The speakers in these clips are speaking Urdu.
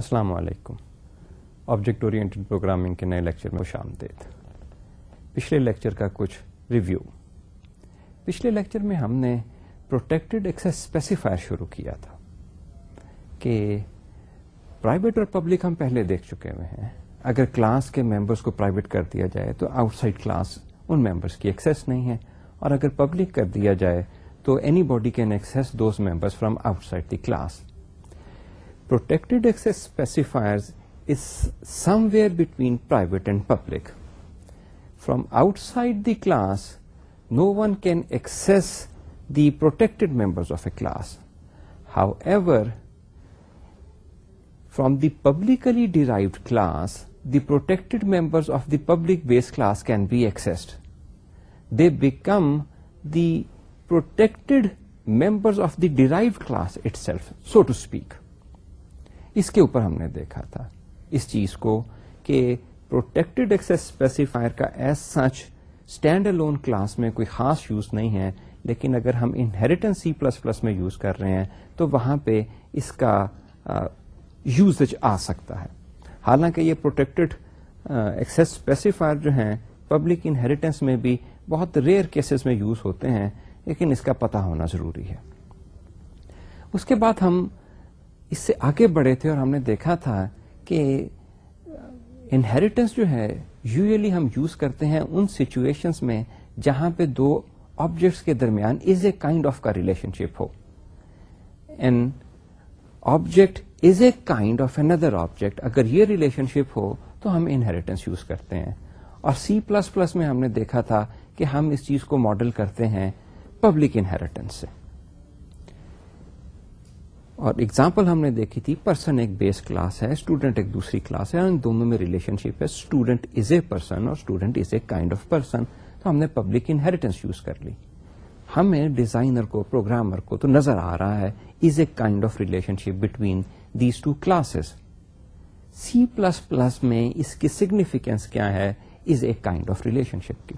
السلام علیکم آبجیکٹ اورینٹڈ پروگرامنگ کے نئے لیکچر میں خوش آمدید پچھلے لیکچر کا کچھ ریویو پچھلے لیکچر میں ہم نے پروٹیکٹڈ ایکسس اسپیسیفائر شروع کیا تھا کہ پرائیویٹ اور پبلک ہم پہلے دیکھ چکے ہوئے ہیں اگر کلاس کے ممبرس کو پرائیویٹ کر دیا جائے تو آؤٹ سائڈ کلاس ان ممبرس کی ایکسس نہیں ہے اور اگر پبلک کر دیا جائے تو anybody can access those members from outside the class protected access specifiers is somewhere between private and public. From outside the class, no one can access the protected members of a class. However, from the publicly derived class, the protected members of the public base class can be accessed. They become the protected members of the derived class itself, so to speak. اس کے اوپر ہم نے دیکھا تھا اس چیز کو کہ پروٹیکٹڈ ایکسس اسپیسیفائر کا as such stand alone class میں کوئی خاص یوز نہیں ہے لیکن اگر ہم انہیریٹنس سی پلس پلس میں یوز کر رہے ہیں تو وہاں پہ اس کا یوز آ سکتا ہے حالانکہ یہ پروٹیکٹڈ ایکسس اسپیسیفائر جو ہیں پبلک انہیریٹنس میں بھی بہت ریئر کیسز میں یوز ہوتے ہیں لیکن اس کا پتہ ہونا ضروری ہے اس کے بعد ہم اس سے آگے بڑھے تھے اور ہم نے دیکھا تھا کہ انہیریٹنس جو ہے یوزلی ہم یوز کرتے ہیں ان سچویشنس میں جہاں پہ دو آبجیکٹس کے درمیان از اے کائنڈ آف کا relationship who object is a kind of another object اگر یہ ریلیشن شپ ہو تو ہم انہیریٹنس یوز کرتے ہیں اور سی پلس پلس میں ہم نے دیکھا تھا کہ ہم اس چیز کو ماڈل کرتے ہیں پبلک انہیریٹنس سے اور اگزامپل ہم نے دیکھی تھی پرسن ایک بیس کلاس ہے اسٹوڈنٹ ایک دوسری کلاس ہے ان دونوں میں ریلیشن شپ ہے اسٹوڈنٹ از اے پرسن اور student is a kind of person تو ہم نے پبلک انہیریٹینس یوز کر لی ہمیں ڈیزائنر کو پروگرامر کو تو نظر آ رہا ہے is a kind of relationship between these two classes C plus plus میں اس کی سگنیفیکینس کیا ہے is a kind of relationship کی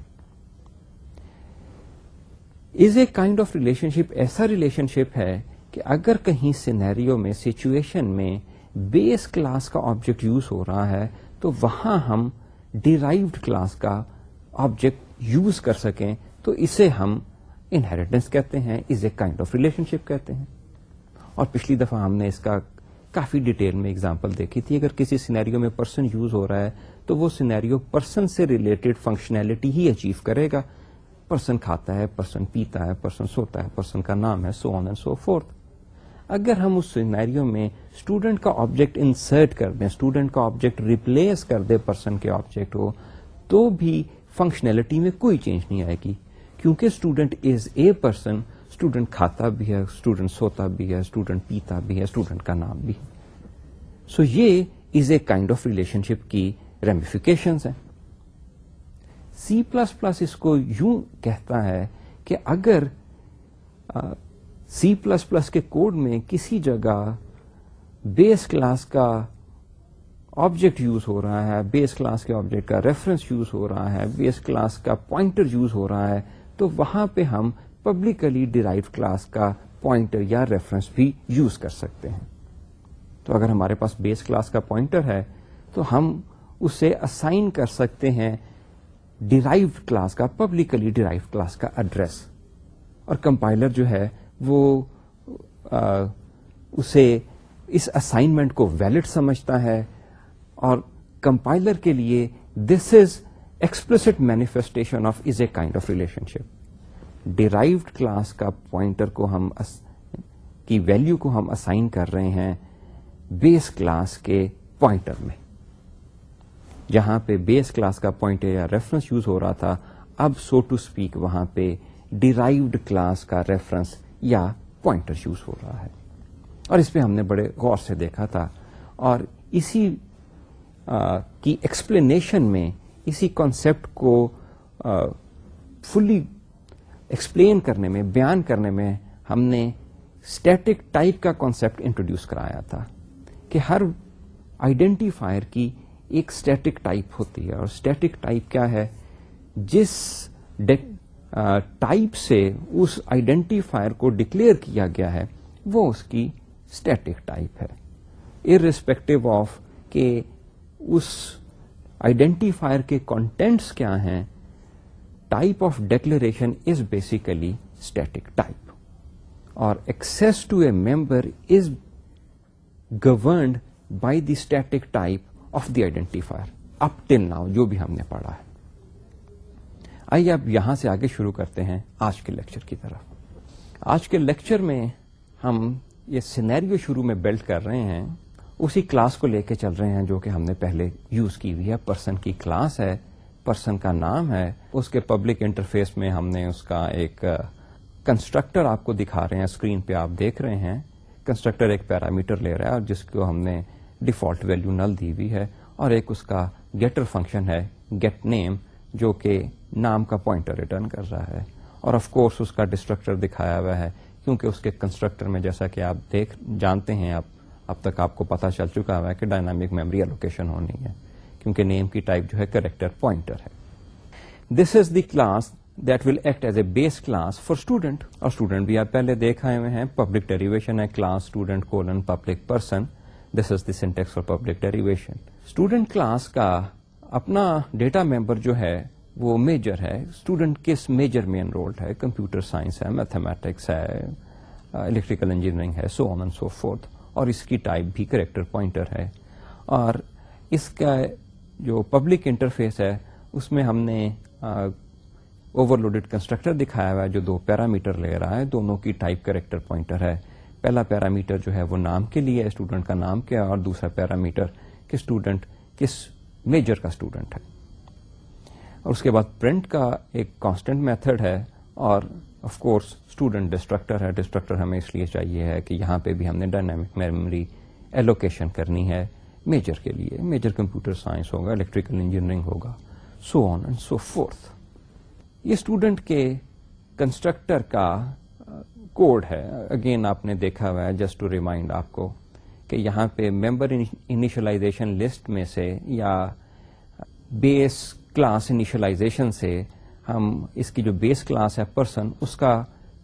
is a kind of relationship ایسا ریلیشن شپ ہے کہ اگر کہیں سینیریو میں سچویشن میں بیس کلاس کا آبجیکٹ یوز ہو رہا ہے تو وہاں ہم ڈیرائیوڈ کلاس کا آبجیکٹ یوز کر سکیں تو اسے ہم انہیریٹنس کہتے ہیں is a kind of relationship کہتے ہیں اور پچھلی دفعہ ہم نے اس کا کافی ڈیٹیل میں اگزامپل دیکھی تھی اگر کسی سینیریو میں پرسن یوز ہو رہا ہے تو وہ سینیریو پرسن سے ریلیٹڈ فنکشنلٹی ہی اچیو کرے گا پرسن کھاتا ہے پرسن پیتا ہے پرسن سوتا ہے پرسن کا نام ہے so on and so forth اگر ہم اس سینیریو میں اسٹوڈنٹ کا آبجیکٹ انسرٹ کر دیں اسٹوڈنٹ کا آبجیکٹ ریپلیس کر دیں پرسن کے آبجیکٹ کو تو بھی فنکشنلٹی میں کوئی چینج نہیں آئے گی کیونکہ student is a person student کھاتا بھی ہے اسٹوڈنٹ سوتا بھی ہے اسٹوڈنٹ پیتا بھی ہے اسٹوڈنٹ کا نام بھی ہے سو یہ is a kind of relationship کی ریمیفیکیشن سی پلس پلس اس کو یوں کہتا ہے کہ اگر سی پلس پلس کے کوڈ میں کسی جگہ بیس کلاس کا آبجیکٹ یوز ہو رہا ہے بیس کلاس کے آبجیکٹ کا ریفرنس یوز ہو رہا ہے بیس کلاس کا پوائنٹر یوز ہو رہا ہے تو وہاں پہ ہم پبلکلی ڈیرائیو کلاس کا پوائنٹر یا ریفرنس بھی یوز کر سکتے ہیں تو اگر ہمارے پاس بیس کلاس کا پوائنٹر ہے تو ہم اسے اسائن کر سکتے ہیں ڈیرائیوڈ کلاس کا پبلکلی ڈیرائیو کلاس کا ایڈریس اور کمپائلر جو ہے وہ اسے اس اسائنمنٹ کو ویلڈ سمجھتا ہے اور کمپائلر کے لیے this is explicit manifestation of is a kind of relationship derived class کا پوائنٹر کو ہم کی ویلو کو ہم اسائن کر رہے ہیں بیس کلاس کے پوائنٹر میں جہاں پہ بیس کلاس کا پوائنٹر یا ریفرنس یوز ہو رہا تھا اب سو ٹو اسپیک وہاں پہ ڈیرائیوڈ کلاس کا ریفرنس یا پوائنٹر یوز ہو رہا ہے اور اس پہ ہم نے بڑے غور سے دیکھا تھا اور اسی کی ایکسپلینیشن میں اسی کانسیپٹ کو فلی ایکسپلین کرنے میں بیان کرنے میں ہم نے اسٹیٹک ٹائپ کا کانسیپٹ انٹروڈیوس کرایا تھا کہ ہر آئیڈینٹیفائر کی ایک اسٹیٹک ٹائپ ہوتی ہے اور اسٹیٹک ٹائپ کیا ہے جس ٹائپ سے اس آئیڈینٹیفائر کو ڈکلیئر کیا گیا ہے وہ اس کی اسٹیٹک ٹائپ ہے ار ریسپیکٹو آف کہ اس آئیڈینٹیفائر کے کانٹینٹس کیا ہیں type of declaration is basically static type اور access to a member is governed by the static type of the identifier up till now جو بھی ہم نے پڑھا ہے آئیے اب یہاں سے آگے شروع کرتے ہیں آج کے لیکچر کی طرف آج کے لیکچر میں ہم یہ سینیریو شروع میں بلڈ کر رہے ہیں اسی کلاس کو لے کے چل رہے ہیں جو کہ ہم نے پہلے یوز کی ہوئی ہے پرسن کی کلاس ہے پرسن کا نام ہے اس کے پبلک انٹرفیس میں ہم نے اس کا ایک کنسٹرکٹر آپ کو دکھا رہے ہیں اسکرین پہ آپ دیکھ رہے ہیں کنسٹرکٹر ایک پیرامیٹر لے رہا ہے اور جس کو ہم نے ڈیفالٹ ویلو نل دی ہوئی ہے اور ایک اس کا گیٹر فنکشن ہے گیٹ نیم جو کہ نام کا پوائنٹر ریٹرن کر رہا ہے اور آف کورس اس کا ڈسٹرکٹر دکھایا ہوا ہے کیونکہ اس کے کنسٹرکٹر میں جیسا کہ آپ دیکھ جانتے ہیں آپ اب تک آپ کو پتا چل چکا ہوا ہے کہ ڈائنامک میموری الوکیشن ہونی ہے کیونکہ نیم کی ٹائپ جو ہے کریکٹر پوائنٹر ہے this is the class that will act as a base class for student اور اسٹوڈنٹ بھی آپ پہلے دیکھ آئے پبلک ڈیریویشن ہے class student student colon public public person this is the syntax for derivation class کا اپنا ڈیٹا ممبر جو ہے وہ میجر ہے اسٹوڈنٹ کس میجر میں انرولڈ ہے کمپیوٹر سائنس ہے میتھمیٹکس ہے الیکٹریکل انجینئرنگ ہے so on and so fourth اور اس کی ٹائپ بھی کریکٹر پوائنٹر ہے اور اس کا جو پبلک انٹرفیس ہے اس میں ہم نے اوور لوڈیڈ کنسٹرکٹر دکھایا ہوا ہے جو دو پیرامیٹر لے رہا ہے دونوں کی ٹائپ کریکٹر پوائنٹر ہے پہلا پیرامیٹر جو ہے وہ نام کے لیے اسٹوڈنٹ کا نام کیا اور دوسرا پیرامیٹر کہ اسٹوڈنٹ کس میجر کا اسٹوڈنٹ ہے اور اس کے بعد پرنٹ کا ایک کانسٹنٹ میتھڈ ہے اور آف کورس اسٹوڈنٹ ڈسٹرکٹر ہے ڈسٹرکٹر ہمیں اس لیے چاہیے ہے کہ یہاں پہ بھی ہم نے ڈائنامک میموری ایلوکیشن کرنی ہے میجر کے لیے میجر کمپیوٹر سائنس ہوگا الیکٹریکل انجینئرنگ ہوگا so on and so forth یہ اسٹوڈنٹ کے کنسٹرکٹر کا کوڈ uh, ہے اگین آپ نے دیکھا ہوا ہے جسٹ ٹو ریمائنڈ آپ کو کہ یہاں پہ ممبر انیشلائزیشن لسٹ میں سے یا بیس کلاس انیشلائزیشن سے ہم اس کی جو بیس کلاس ہے پرسن اس کا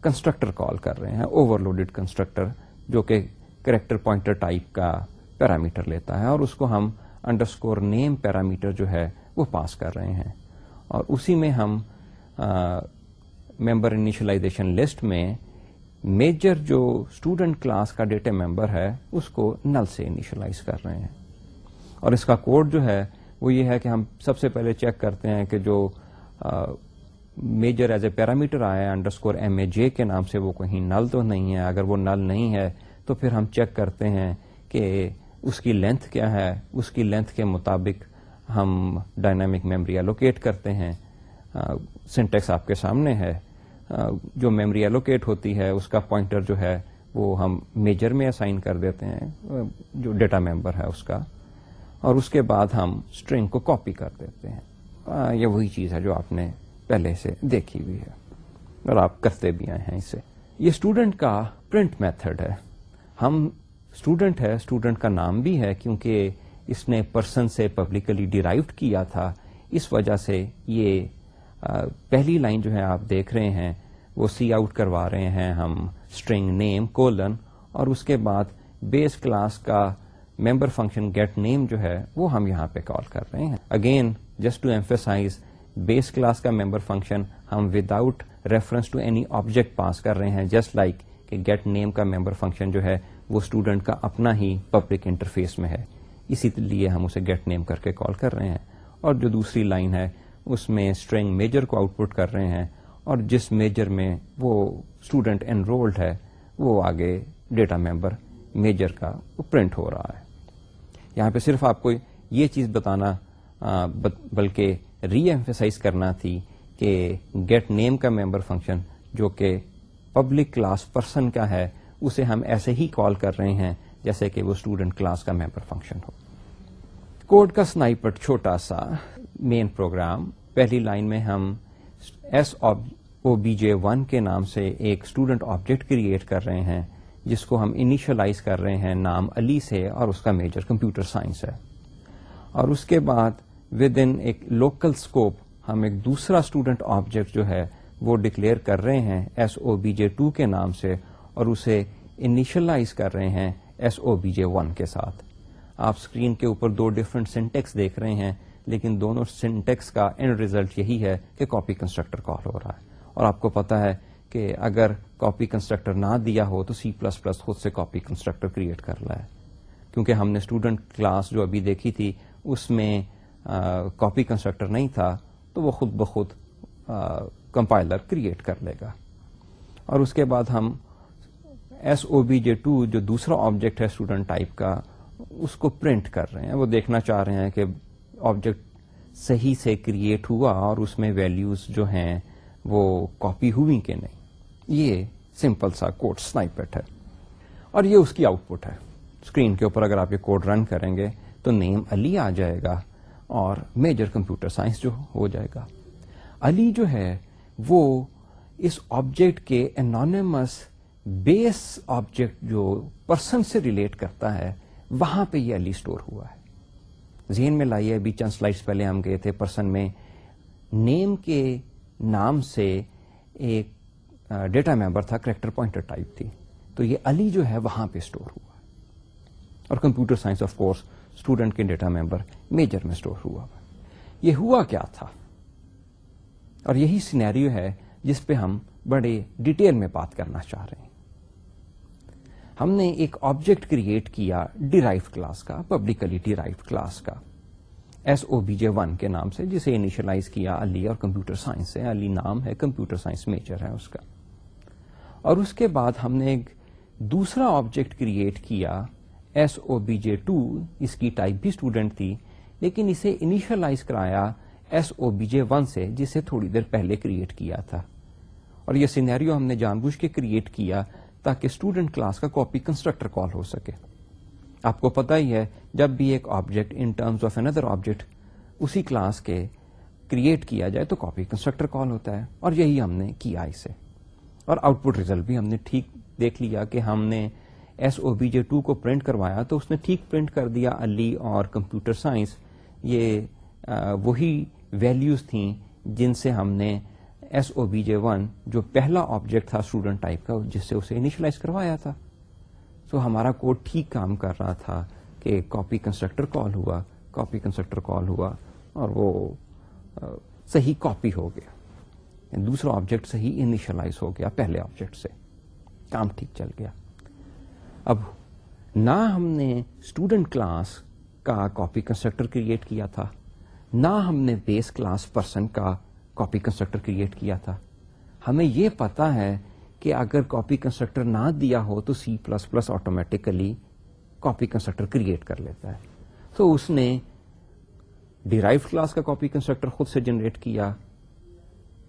کنسٹرکٹر کال کر رہے ہیں اوور لوڈیڈ کنسٹرکٹر جو کہ کریکٹر پوائنٹر ٹائپ کا پیرامیٹر لیتا ہے اور اس کو ہم انڈرسکور نیم پیرامیٹر جو ہے وہ پاس کر رہے ہیں اور اسی میں ہم ممبر انیشلائزیشن لسٹ میں میجر جو اسٹوڈنٹ کلاس کا ڈیٹا ممبر ہے اس کو نل سے انیشلائز کر رہے ہیں اور اس کا کوڈ جو ہے وہ یہ ہے کہ ہم سب سے پہلے چیک کرتے ہیں کہ جو میجر ایز اے پیرامیٹر آیا ہے underscore M A J کے نام سے وہ کہیں نل تو نہیں ہے اگر وہ نل نہیں ہے تو پھر ہم چیک کرتے ہیں کہ اس کی لینتھ کیا ہے اس کی لینتھ کے مطابق ہم ڈائنامک میمری الوکیٹ کرتے ہیں سنٹیکس آپ کے سامنے ہے جو میمری الوکیٹ ہوتی ہے اس کا پوائنٹر جو ہے وہ ہم میجر میں اسائن کر دیتے ہیں جو ڈیٹا ممبر ہے اس کا اور اس کے بعد ہم اسٹرنگ کو کاپی کر دیتے ہیں ہاں، یہ وہی چیز ہے جو آپ نے پہلے سے دیکھی ہوئی ہے اور آپ کرتے بھی آئے ہیں اسے یہ اسٹوڈنٹ کا پرنٹ میتھڈ ہے ہم اسٹوڈنٹ ہے اسٹوڈنٹ کا نام بھی ہے کیونکہ اس نے پرسن سے پبلکلی ڈیرائیوڈ کیا تھا اس وجہ سے یہ پہلی لائن جو ہے آپ دیکھ رہے ہیں وہ سی آؤٹ کروا رہے ہیں ہم اسٹرنگ نیم کولن اور اس کے بعد بیس کلاس کا ممبر فنکشن گیٹ نیم جو ہے وہ ہم یہاں پہ کال کر رہے ہیں again just to emphasize base class کا ممبر فنکشن ہم without reference to any object pass کر رہے ہیں جسٹ لائک کہ گیٹ نیم کا ممبر فنکشن جو ہے وہ اسٹوڈنٹ کا اپنا ہی پبلک انٹرفیس میں ہے اسی لیے ہم اسے گیٹ نیم کر کے کال کر رہے ہیں اور جو دوسری لائن ہے اس میں اسٹرینگ میجر کو آؤٹ پٹ کر رہے ہیں اور جس میجر میں وہ اسٹوڈنٹ انرولڈ ہے وہ آگے ڈیٹا ممبر میجر کا پرنٹ ہو رہا ہے یہاں پہ صرف آپ کو یہ چیز بتانا بلکہ ری ایمفیسائز کرنا تھی کہ گیٹ نیم کا ممبر فنکشن جو کہ پبلک کلاس پرسن کا ہے اسے ہم ایسے ہی کال کر رہے ہیں جیسے کہ وہ اسٹوڈنٹ کلاس کا ممبر فنکشن ہو کوڈ کا سنائپٹ چھوٹا سا مین پروگرام پہلی لائن میں ہم S O B J one کے نام سے ایک اسٹوڈنٹ آبجیکٹ کریٹ کر رہے ہیں جس کو ہم انیشلائز کر رہے ہیں نام علی سے اور اس کا میجر کمپیوٹر سائنس ہے اور اس کے بعد ود ان ایک لوکل اسکوپ ہم ایک دوسرا اسٹوڈنٹ آبجیکٹ جو ہے وہ ڈکلیئر کر رہے ہیں S O B J two کے نام سے اور اسے انیشلائز کر رہے ہیں S O B J one کے ساتھ آپ اسکرین کے اوپر دو ڈفرنٹ سینٹیکس دیکھ رہے ہیں لیکن دونوں سینٹیکس کا اینڈ ریزلٹ یہی ہے کہ کاپی کنسٹرکٹر کال ہو رہا ہے اور آپ کو پتا ہے کہ اگر کاپی کنسٹرکٹر نہ دیا ہو تو سی پلس پلس خود سے کاپی کنسٹرکٹر کریٹ کر لائے کیونکہ ہم نے اسٹوڈنٹ کلاس جو ابھی دیکھی تھی اس میں کاپی کنسٹرکٹر نہیں تھا تو وہ خود بخود کمپائلر کریٹ کر لے گا اور اس کے بعد ہم S O B J two جو دوسرا آبجیکٹ ہے اسٹوڈنٹ ٹائپ کا اس کو پرنٹ کر رہے ہیں وہ دیکھنا چاہ رہے ہیں کہ آبجیکٹ صحیح سے کریٹ ہوا اور اس میں ویلیوز جو ہیں وہ کاپی ہوئی کہ نہیں یہ سمپل سا کوڈ سنائپٹ ہے اور یہ اس کی آؤٹ پٹ ہے اسکرین کے اوپر اگر آپ یہ کوڈ رن کریں گے تو نیم علی آ جائے گا اور میجر کمپیوٹر سائنس جو ہو جائے گا علی جو ہے وہ اس آبجیکٹ کے انانس بیس آبجیکٹ جو پرسن سے ریلیٹ کرتا ہے وہاں پہ یہ علی اسٹور ہوا ہے ذہن میں لائیے ابھی چند سلائڈس پہلے ہم گئے تھے پرسن میں نیم کے نام سے ایک ڈیٹا ممبر تھا کریکٹر پوائنٹر ٹائپ تھی تو یہ علی جو ہے وہاں پہ اسٹور ہوا اور computer science of course student کے ڈیٹا ممبر میجر میں اسٹور ہوا یہ ہوا کیا تھا اور یہی سینیریو ہے جس پہ ہم بڑے ڈیٹیل میں بات کرنا چاہ رہے ہیں ہم نے ایک آبجیکٹ کریٹ کیا ڈیرائیو کلاس کا پبلکلی ڈیرائیو کلاس کا S O B J one کے نام سے جسے انیشلائز کیا علی اور کمپیوٹر سائنس علی نام ہے کمپیوٹر سائنس میجر ہے اس کا اور اس کے بعد ہم نے ایک دوسرا آبجیکٹ کریٹ کیا S O B J two اس کی ٹائپ بھی اسٹوڈینٹ تھی لیکن اسے انیشلائز کرایا S O B J one سے جسے تھوڑی دیر پہلے کریٹ کیا تھا اور یہ سینیریو ہم نے جان بوجھ کے کریٹ کیا تاکہ اسٹوڈینٹ کلاس کا کاپی کنسٹرکٹر کال ہو سکے آپ کو پتا ہی ہے جب بھی ایک object in terms of another object اسی کلاس کے کریٹ کیا جائے تو کاپی کنسٹرکٹر کال ہوتا ہے اور یہی ہم نے کیا اسے اور آؤٹ پٹ ریزلٹ بھی ہم نے ٹھیک دیکھ لیا کہ ہم نے S O B J two کو پرنٹ کروایا تو اس نے ٹھیک پرنٹ کر دیا علی اور کمپیوٹر سائنس یہ وہی ویلیوز تھیں جن سے ہم نے S O B J one جو پہلا آبجیکٹ تھا اسٹوڈنٹ ٹائپ کا جس سے اسے انیشلائز کروایا تھا سو ہمارا کوڈ ٹھیک کام کر رہا تھا کہ کاپی کنسٹرکٹر کال ہوا کاپی کنسٹرکٹر کال ہوا اور وہ صحیح کاپی ہو گیا یعنی دوسرا آبجیکٹ سے ہی انیشلائز ہو گیا پہلے آبجیکٹ سے کام ٹھیک چل گیا اب نہ ہم نے اسٹوڈنٹ کلاس کا کاپی کنسٹرکٹر کریٹ کیا تھا نہ ہم نے بیس کلاس پرسن کا کاپی کنسٹرکٹر کریٹ کیا تھا ہمیں یہ پتا ہے کہ اگر کاپی کنسٹرکٹر نہ دیا ہو تو C plus plus automatically copy constructor create کر لیتا ہے تو اس نے ڈیرائیو کلاس کا کاپی کنسٹرکٹر خود سے جنریٹ کیا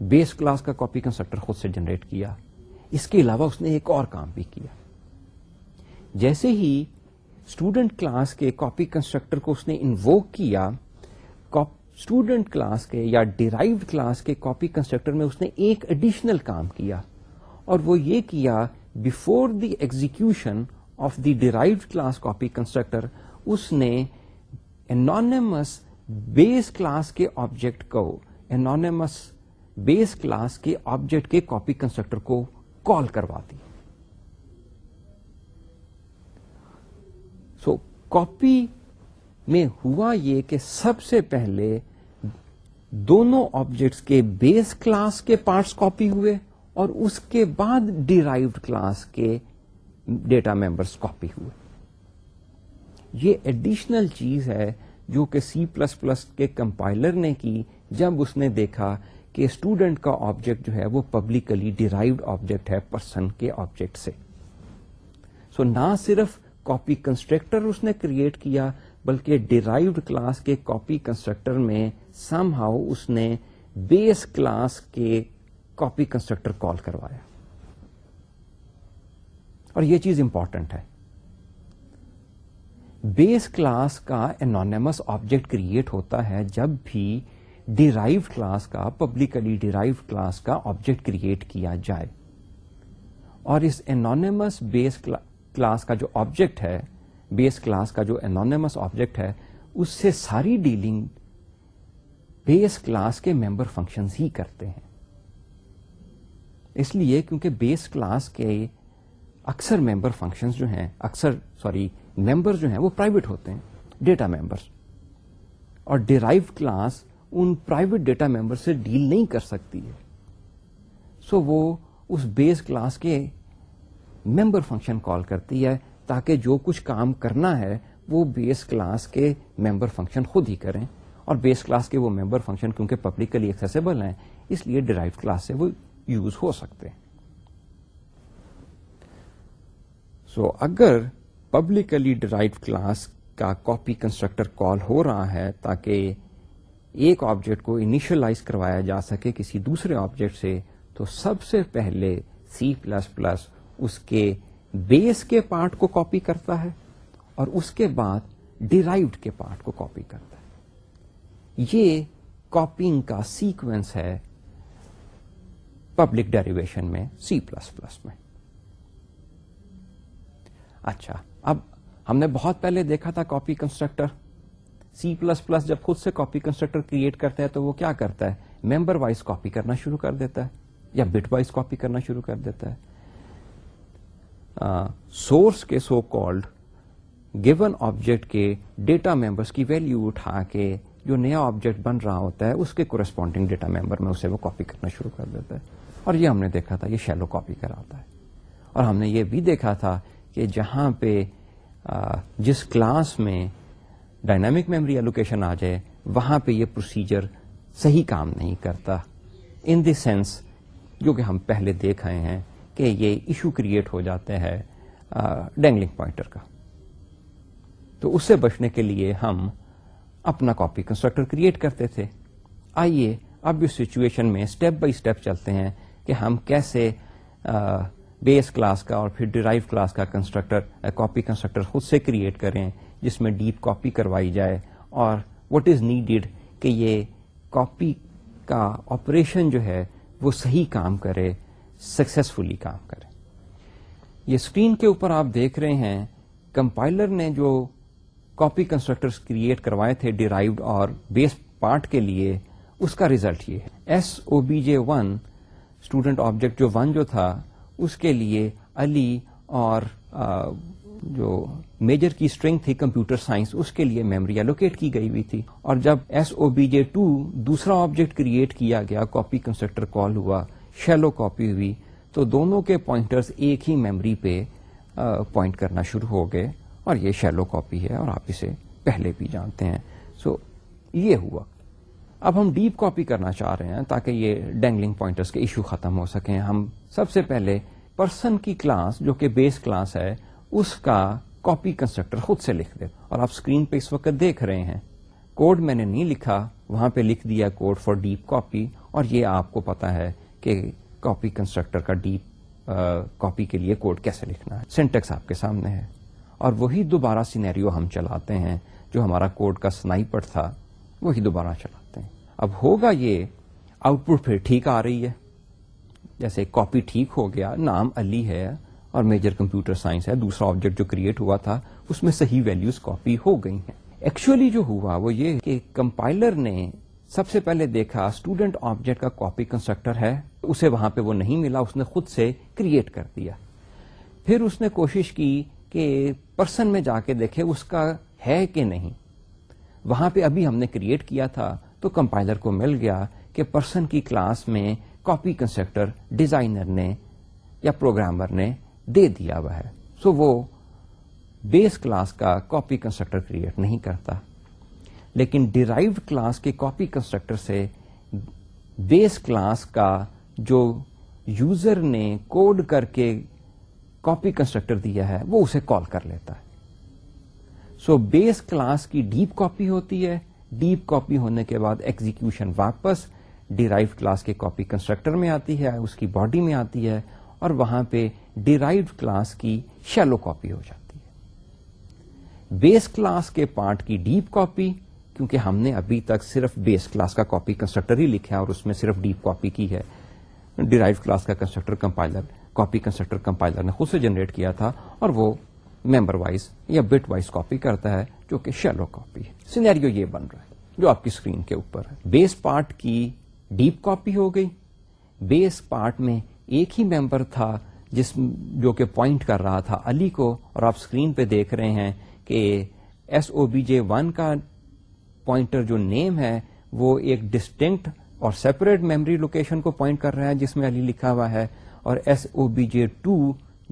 بیس کلاس کا کاپی کنسٹرکٹر خود سے جنریٹ کیا اس کے علاوہ اس نے ایک اور کام بھی کیا جیسے ہی اسٹوڈنٹ کلاس کے کاپی کنسٹرکٹر کو اس نے انووک کیا اسٹوڈنٹ کلاس کے یا ڈیرائیوڈ کلاس کے کاپی کنسٹرکٹر میں اس نے ایک ایڈیشنل کام کیا اور وہ یہ کیا before the execution of the derived class copy constructor اس نے انانس بیس کلاس کے آبجیکٹ کو انانس بیس کلاس کے آبجیکٹ کے کاپی کنسٹرکٹر کو کال کرواتی سو کاپی میں ہوا یہ کہ سب سے پہلے دونوں آبجیکٹس کے بیس کلاس کے پارٹس کاپی ہوئے اور اس کے بعد ڈیرائیوڈ کلاس کے ڈیٹا ممبرس کاپی ہوئے یہ ایڈیشنل چیز ہے جو کہ سی پلس پلس کے کمپائلر نے کی جب اس نے دیکھا کہ اسٹوڈنٹ کا آبجیکٹ جو ہے وہ پبلکلی ڈیرائیوڈ آبجیکٹ ہے پرسن کے آبجیکٹ سے سو نہ صرف کاپی کنسٹرکٹر اس نے کریٹ کیا بلکہ ڈیرائیوڈ کلاس کے کاپی کنسٹرکٹر میں سم ہاؤ اس نے بیس کلاس کے کاپی کنسٹرکٹر کال کروایا اور یہ چیز امپورٹنٹ ہے بیس کلاس کا انانیمس آبجیکٹ کریٹ ہوتا ہے جب بھی ڈیرائیوڈ کلاس کا پبلکلی ڈیرائیوڈ کلاس کا آبجیکٹ کریٹ کیا جائے اور اس اینمس بیس کلاس کا جو آبجیکٹ ہے بیس کلاس کا جو انمس آبجیکٹ ہے اس سے ساری ڈیلنگ بیس کلاس کے ممبر فنکشن ہی کرتے ہیں اس لیے کیونکہ بیس کلاس کے اکثر ممبر فنکشن جو ہیں اکثر سوری ممبر جو ہیں وہ پرائیویٹ ہوتے ہیں ڈیٹا ممبرس اور ڈیرائیو کلاس ان پرائیویٹ ڈیٹا ممبر سے ڈیل نہیں کر سکتی ہے سو so, وہ اس بیس کلاس کے ممبر فنکشن کال کرتی ہے تاکہ جو کچھ کام کرنا ہے وہ بیس کلاس کے ممبر فنکشن خود ہی کریں اور بیس کلاس کے وہ ممبر فنکشن کیونکہ پبلکلی ایکسیسیبل ہیں اس لیے ڈرائیو کلاس سے وہ یوز ہو سکتے ہیں سو so, اگر پبلکلی ڈرائیو کلاس کا کاپی کنسٹرکٹر کال ہو رہا ہے تاکہ ایک آبجیکٹ کو انیشلائز کروایا جا سکے کسی دوسرے آبجیکٹ سے تو سب سے پہلے سی پلس پلس اس کے بیس کے پارٹ کو کاپی کرتا ہے اور اس کے بعد ڈیرائیوڈ کے پارٹ کو کاپی کرتا ہے یہ کاپنگ کا سیکوینس ہے پبلک ڈیریویشن میں سی پلس پلس میں اچھا اب ہم نے بہت پہلے دیکھا تھا copy constructor C plus plus جب خود سے کاپی کنسٹرکٹر کریٹ کرتا ہے تو وہ کیا کرتا ہے ممبر وائز کاپی کرنا شروع کر دیتا ہے یا بٹ وائز کاپی کرنا شروع کر دیتا ہے سورس کے سو کالڈ گیون آبجیکٹ کے ڈیٹا ممبرس کی ویلو اٹھا کے جو نیا آبجیکٹ بن رہا ہوتا ہے اس کے کورسپونڈنگ ڈیٹا ممبر میں اسے وہ کاپی کرنا شروع کر دیتا ہے اور یہ ہم نے دیکھا تھا یہ شیلو کاپی کراتا ہے اور ہم نے یہ بھی دیکھا تھا کہ جہاں پہ جس کلاس میں ڈائنامک میموری ایلوکیشن آ جائے وہاں پہ یہ پروسیجر صحیح کام نہیں کرتا ان دی سینس جو کہ ہم پہلے دیکھ رہے ہیں کہ یہ ایشو کریٹ ہو جاتے ہیں ڈینگلنگ پوائنٹر کا تو اس سے بچنے کے لیے ہم اپنا کاپی کنسٹرکٹر کریٹ کرتے تھے آئیے اب اس سچویشن میں اسٹیپ بائی اسٹیپ چلتے ہیں کہ ہم کیسے بیس کلاس کا اور پھر ڈرائیو کلاس کا کنسٹرکٹر کاپی کنسٹرکٹر خود سے کریٹ کریں جس میں ڈیپ کاپی کروائی جائے اور وٹ از نیڈیڈ کہ یہ کاپی کا آپریشن جو ہے وہ صحیح کام کرے سکسیسفلی کام کرے یہ اسکرین کے اوپر آپ دیکھ رہے ہیں کمپائلر نے جو کاپی کنسٹرکٹر کریٹ کروائے تھے ڈیرائیوڈ اور بیس پارٹ کے لیے اس کا ریزلٹ یہ ہے S O B J one student object جو ون جو تھا اس کے لیے علی اور جو میجر کی اسٹرینگ تھی کمپیوٹر سائنس اس کے لیے میموری الوکیٹ کی گئی ہوئی تھی اور جب S O B J two دوسرا آبجیکٹ کریٹ کیا گیا کاپی کنسٹرکٹر کال ہوا شیلو کاپی ہوئی تو دونوں کے پوائنٹرز ایک ہی میموری پہ پوائنٹ کرنا شروع ہو گئے اور یہ شیلو کاپی ہے اور آپ اسے پہلے بھی جانتے ہیں سو so, یہ ہوا اب ہم ڈیپ کاپی کرنا چاہ رہے ہیں تاکہ یہ ڈینگلنگ پوائنٹرز کے ایشو ختم ہو سکیں ہم سب سے پہلے پرسن کی کلاس جو کہ بیس کلاس ہے اس کا کاپی کنسٹرکٹر خود سے لکھ دے اور آپ اسکرین پہ اس وقت دیکھ رہے ہیں کوڈ میں نے نہیں لکھا وہاں پہ لکھ دیا کوڈ فار ڈیپ کاپی اور یہ آپ کو پتا ہے کہ کاپی کنسٹرکٹر کا ڈیپ کاپی کے لیے کوڈ کیسے لکھنا ہے سینٹیکس آپ کے سامنے ہے اور وہی دوبارہ سینیریو ہم چلاتے ہیں جو ہمارا کوڈ کا سنائپر تھا وہی دوبارہ چلاتے ہیں اب ہوگا یہ آؤٹ پٹ پھر ٹھیک آ رہی ہے جیسے کاپی ٹھیک ہو گیا نام علی ہے اور میجر کمپیوٹر سائنس ہے دوسرا آبجیکٹ جو کریٹ ہوا تھا اس میں صحیح ویلوز کاپی ہو گئی ہیں ایکچولی جو ہوا وہ یہ کہ کمپائلر نے سب سے پہلے دیکھا اسٹوڈنٹ آبجیکٹ کا کاپی کنسٹرکٹر ہے اسے وہاں پہ وہ نہیں ملا اس نے خود سے کریٹ کر دیا پھر اس نے کوشش کی کہ پرسن میں جا کے دیکھے اس کا ہے کہ نہیں وہاں پہ ابھی ہم نے کریٹ کیا تھا تو کمپائلر کو مل گیا کہ پرسن کی کلاس میں کاپی کنسٹرکٹر ڈیزائنر نے یا پروگرامر نے دے دیا ہوا ہے سو so, وہ بیس کلاس کا کاپی کنسٹرکٹر کریٹ نہیں کرتا لیکن ڈیرائیوڈ کلاس کے کاپی کنسٹرکٹر سے بیس کلاس کا جو یوزر نے کوڈ کر کے کاپی کنسٹرکٹر دیا ہے وہ اسے کال کر لیتا ہے سو بیس کلاس کی ڈیپ کاپی ہوتی ہے ڈیپ کاپی ہونے کے بعد ایگزیکیوشن واپس ڈیرائیو کلاس کے کاپی کنسٹرکٹر میں آتی ہے اس کی باڈی میں آتی ہے اور وہاں پہ ڈیرائیوڈ کلاس کی شیلو کاپی ہو جاتی ہے بیس کلاس کے پارٹ کی ڈیپ کاپی کیونکہ ہم نے ابھی تک صرف بیس کلاس کا کاپی کنسٹرکٹر ہی لکھا ہے اور اس میں صرف ڈیپ کاپی کی ہے ڈیرائیو کلاس کا constructor compiler copy constructor compiler نے خود سے جنریٹ کیا تھا اور وہ ممبر وائز یا بٹ وائز کاپی کرتا ہے جو کہ شیلو کاپی ہے سینیرو یہ بن رہا ہے جو آپ کی اسکرین کے اوپر ہے بیس پارٹ کی ڈیپ کاپی ہو گئی بیس پارٹ میں ایک ہی ممبر تھا جس جو کہ پوائنٹ کر رہا تھا علی کو اور آپ اسکرین پہ دیکھ رہے ہیں کہ S O B J one کا پوائنٹر جو نیم ہے وہ ایک ڈسٹنکٹ اور سیپریٹ میمری لوکیشن کو پوائنٹ کر رہا ہے جس میں علی لکھا ہوا ہے اور S O B J two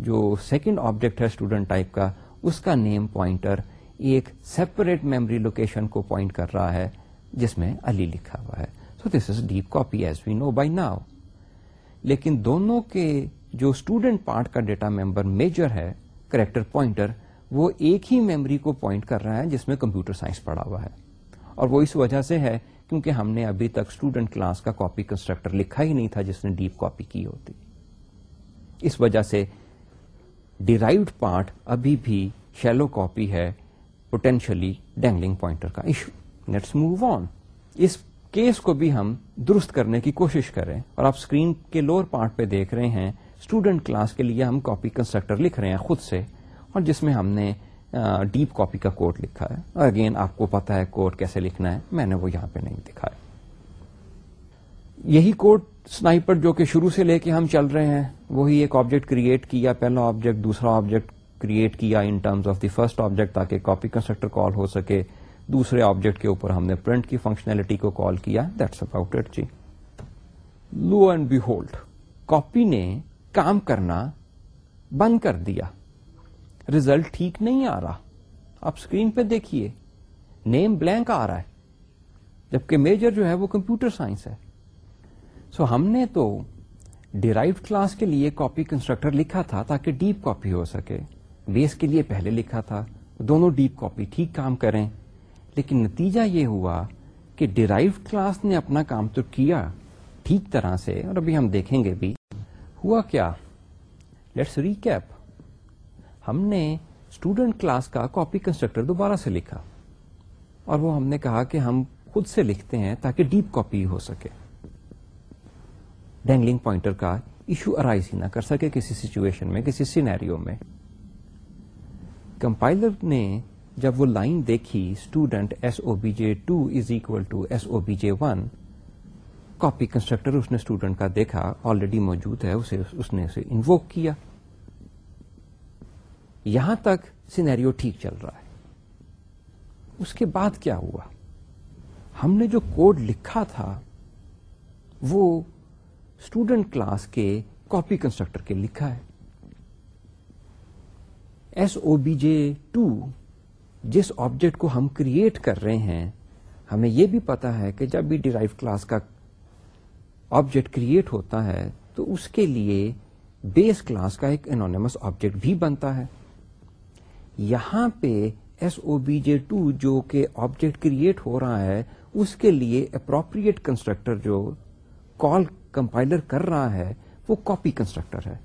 جو سیکنڈ آبجیکٹ ہے اسٹوڈنٹ ٹائپ کا اس کا نیم پوائنٹر ایک سیپریٹ میمری لوکیشن کو پوائنٹ کر رہا ہے جس میں علی لکھا ہوا ہے so this is deep copy as we know by now لیکن دونوں کے جو اسٹوڈینٹ پارٹ کا ڈیٹا ممبر میجر ہے کریکٹر پوائنٹر وہ ایک ہی میموری کو پوائنٹ کر رہا ہے جس میں کمپیوٹر سائنس پڑا ہوا ہے اور وہ اس وجہ سے ہے کیونکہ ہم نے ابھی تک اسٹوڈنٹ کلاس کا کاپی کنسٹرکٹر لکھا ہی نہیں تھا جس نے ڈیپ کاپی کی ہوتی اس وجہ سے ڈیرائیوڈ پارٹ ابھی بھی شیلو کاپی ہے پوٹینشلی ڈینگلنگ پوائنٹر کا ایشو لیٹس موو آن اس کیس کو بھی ہم درست کرنے کی کوشش کریں اور آپ اسکرین کے لوور پارٹ پہ دیکھ رہے ہیں اسٹوڈنٹ کلاس کے لیے ہم کاپی کنسٹرکٹر لکھ رہے ہیں خود سے اور جس میں ہم نے ڈیپ کاپی کا کوڈ لکھا ہے اگین آپ کو پتا ہے کوڈ کیسے لکھنا ہے میں نے وہ یہاں پہ نہیں دکھایا یہی کوڈ سنائپر جو کہ شروع سے لے کے ہم چل رہے ہیں وہی ایک آبجیکٹ کریٹ کیا پہلا آبجیکٹ دوسرا آبجیکٹ کریٹ کیا in terms of the first object تاکہ کاپی کنسٹرکٹر کال ہو سکے دوسرے آبجیکٹ کے اوپر ہم نے پرنٹ کی فنکشنلٹی کو کال کیا دیٹس اباؤٹ جی lo and behold copy نے کام کرنا بند کر دیا ریزلٹ ٹھیک نہیں آ رہا آپ اسکرین پہ دیکھیے نیم بلینک آ رہا ہے جبکہ میجر جو ہے وہ کمپیوٹر سائنس ہے سو ہم نے تو ڈیرائیو کلاس کے لیے کاپی کنسٹرکٹر لکھا تھا تاکہ ڈیپ کاپی ہو سکے بیس کے لیے پہلے لکھا تھا دونوں ڈیپ کاپی ٹھیک کام کریں لیکن نتیجہ یہ ہوا کہ ڈیرائیو کلاس نے اپنا کام تو کیا ٹھیک طرح سے اور ابھی ہم دیکھیں گے بھی ہوا کیا لیٹس ری کیپ ہم نے اسٹوڈنٹ کلاس کا کاپی کنسٹرکٹر دوبارہ سے لکھا اور وہ ہم نے کہا کہ ہم خود سے لکھتے ہیں تاکہ ڈیپ کاپی ہو سکے ڈینگلنگ پوائنٹر کا ایشو ارائز ہی نہ کر سکے کسی سچویشن میں کسی سینیریو میں کمپائلر نے جب وہ لائن دیکھی student S O B J two is equal to S O B J one copy constructor اس نے اسٹوڈنٹ کا دیکھا آلریڈی موجود ہے اسے اسے اس نے انووک کیا یہاں تک سینیریو ٹھیک چل رہا ہے اس کے بعد کیا ہوا ہم نے جو کوڈ لکھا تھا وہ اسٹوڈنٹ کلاس کے کاپی کنسٹرکٹر کے لکھا ہے S O B J two جس آبجیکٹ کو ہم کریٹ کر رہے ہیں ہمیں یہ بھی پتا ہے کہ جب بھی ڈیرائیو کلاس کا آبجیکٹ کریٹ ہوتا ہے تو اس کے لیے بیس کلاس کا ایک انونیمس آبجیکٹ بھی بنتا ہے یہاں پہ S O B J two جو کہ آبجیکٹ کریٹ ہو رہا ہے اس کے لیے اپروپریٹ کنسٹرکٹر جو کال کمپائلر کر رہا ہے وہ کاپی کنسٹرکٹر ہے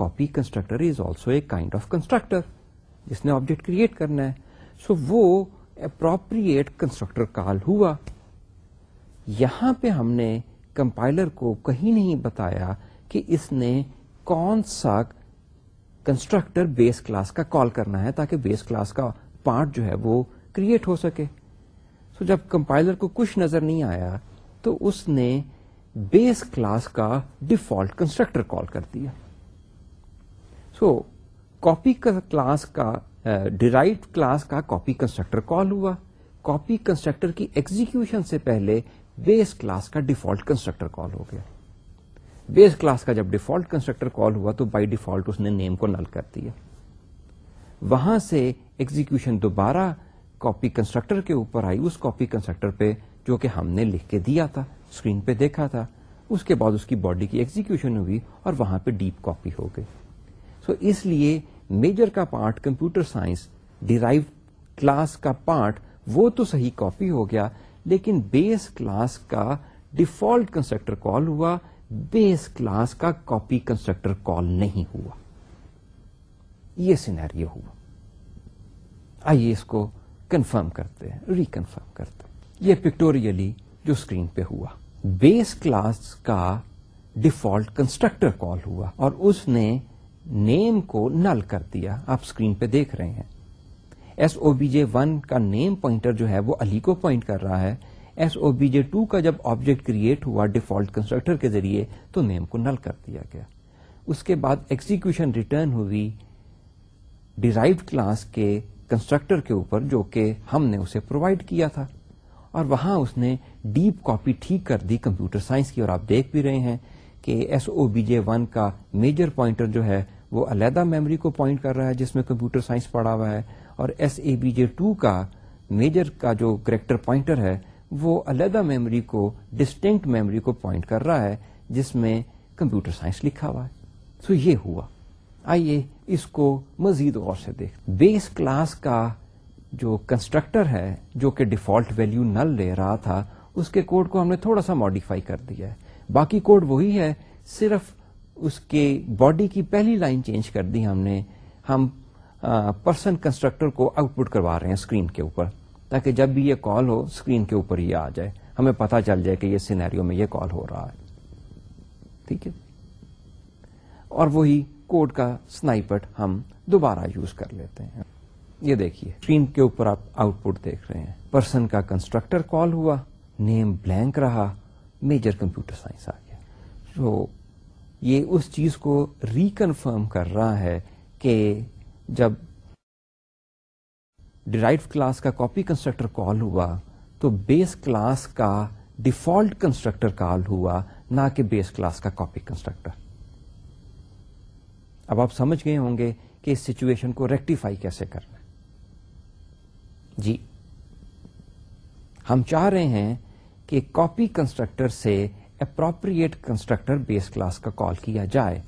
copy constructor is also a kind of constructor جس نے آبجیکٹ کریٹ کرنا ہے سو so, وہ اپروپریٹ کنسٹرکٹر کال ہوا یہاں پہ ہم نے کمپائلر کو کہیں نہیں بتایا کہ اس نے کون سا کنسٹرکٹر بیس کلاس کا کال کرنا ہے تاکہ بیس کلاس کا پارٹ جو ہے وہ کریٹ ہو سکے سو so جب کمپائلر کو کچھ نظر نہیں آیا تو اس نے بیس کلاس کا ڈیفالٹ کنسٹرکٹر کال کر دیا سو کاپی کلاس کا ڈیرائیو کلاس کا کاپی کنسٹرکٹر کال ہوا کاپی کنسٹرکٹر کی ایگزیکشن سے پہلے بیس کلاس کا ڈیفالٹ کنسٹرکٹر کال ہو گیا بیس کلاس کا جب ڈیفالٹ کنسٹرکٹر کال ہوا تو بائی ڈیفالٹ اس نے نیم کو نل کر دیا وہاں سے ایگزیکشن دوبارہ کاپی کنسٹرکٹر کے اوپر آئی اس کاپی کنسٹرکٹر پہ جو کہ ہم نے لکھ کے دیا تھا اسکرین پہ دیکھا تھا اس کے بعد اس کی باڈی کی ایگزیکشن ہوئی اور وہاں پہ ڈیپ کاپی ہو گئی سو so اس لیے میجر کا part computer science derive class کا پارٹ وہ تو صحیح کاپی ہو گیا لیکن بیس کلاس کا ڈیفالٹ کنسٹرکٹر کال ہوا بیس کلاس کا کاپی کنسٹرکٹر کال نہیں ہوا یہ سینیریو ہوا آئیے اس کو کنفرم کرتے ہیں ریکنفرم کرتے ہیں یہ پکٹوریلی جو اسکرین پہ ہوا بیس کلاس کا ڈیفالٹ کنسٹرکٹر کال ہوا اور اس نے نیم کو نل کر دیا آپ اسکرین پہ دیکھ رہے ہیں S O B J one کا نیم پوائنٹر جو ہے وہ علی کو پوائنٹ کر رہا ہے S O B J two کا جب آبجیکٹ کریٹ ہوا ڈیفالٹ کنسٹرکٹر کے ذریعے تو نیم کو نل کر دیا گیا اس کے بعد ایکزیکشن ریٹرن ہوئی ڈیزائڈ کلاس کے کنسٹرکٹر کے اوپر جو کہ ہم نے اسے پرووائڈ کیا تھا اور وہاں اس نے ڈیپ کاپی ٹھیک کر دی کمپیوٹر سائنس کی اور آپ دیکھ بھی رہے ہیں کہ S O B J one کا میجر پوائنٹر جو ہے وہ علیحدہ میموری کو پوائنٹ کر رہا ہے جس میں کمپیوٹر سائنس پڑھا ہوا ہے اور S A B J two کا میجر کا جو کریکٹر پوائنٹر ہے وہ علیحدہ میموری کو ڈسٹنکٹ میموری کو پوائنٹ کر رہا ہے جس میں کمپیوٹر سائنس لکھا ہوا ہے سو یہ ہوا آئیے اس کو مزید غور سے دیکھ بیس کلاس کا جو کنسٹرکٹر ہے جو کہ ڈیفالٹ ویلو نل لے رہا تھا اس کے کوڈ کو ہم نے تھوڑا سا ماڈیفائی کر دیا ہے باقی کوڈ وہی ہے صرف اس کے باڈی کی پہلی لائن چینج کر دی ہم نے ہم پرسن کنسٹرکٹر کو آؤٹ پٹ کروا رہے ہیں اسکرین کے اوپر تاکہ جب بھی یہ کال ہو اسکرین کے اوپر یہ آ جائے ہمیں پتا چل جائے کہ یہ سینیریو میں یہ کال ہو رہا ہے ٹھیک ہے اور وہی کوڈ کا سنائپٹ ہم دوبارہ یوز کر لیتے ہیں یہ دیکھیے اسکرین کے اوپر آپ آؤٹ پٹ دیکھ رہے ہیں پرسن کا کنسٹرکٹر کال ہوا نیم بلینک رہا میجر کمپیوٹر سائنس آ گیا تو یہ اس چیز کو ریکنفرم کر رہا ہے کہ جب ڈرائیو کلاس کا کاپی کنسٹرکٹر کال ہوا تو بیس کلاس کا ڈیفالٹ کنسٹرکٹر کال ہوا نہ کہ بیس کلاس کا کاپی کنسٹرکٹر اب آپ سمجھ گئے ہوں گے کہ اس سچویشن کو ریکٹیفائی کیسے کرنا جی ہم چاہ رہے ہیں کہ کاپی کنسٹرکٹر سے اپروپریٹ کنسٹرکٹر بیس کلاس کا کال کیا جائے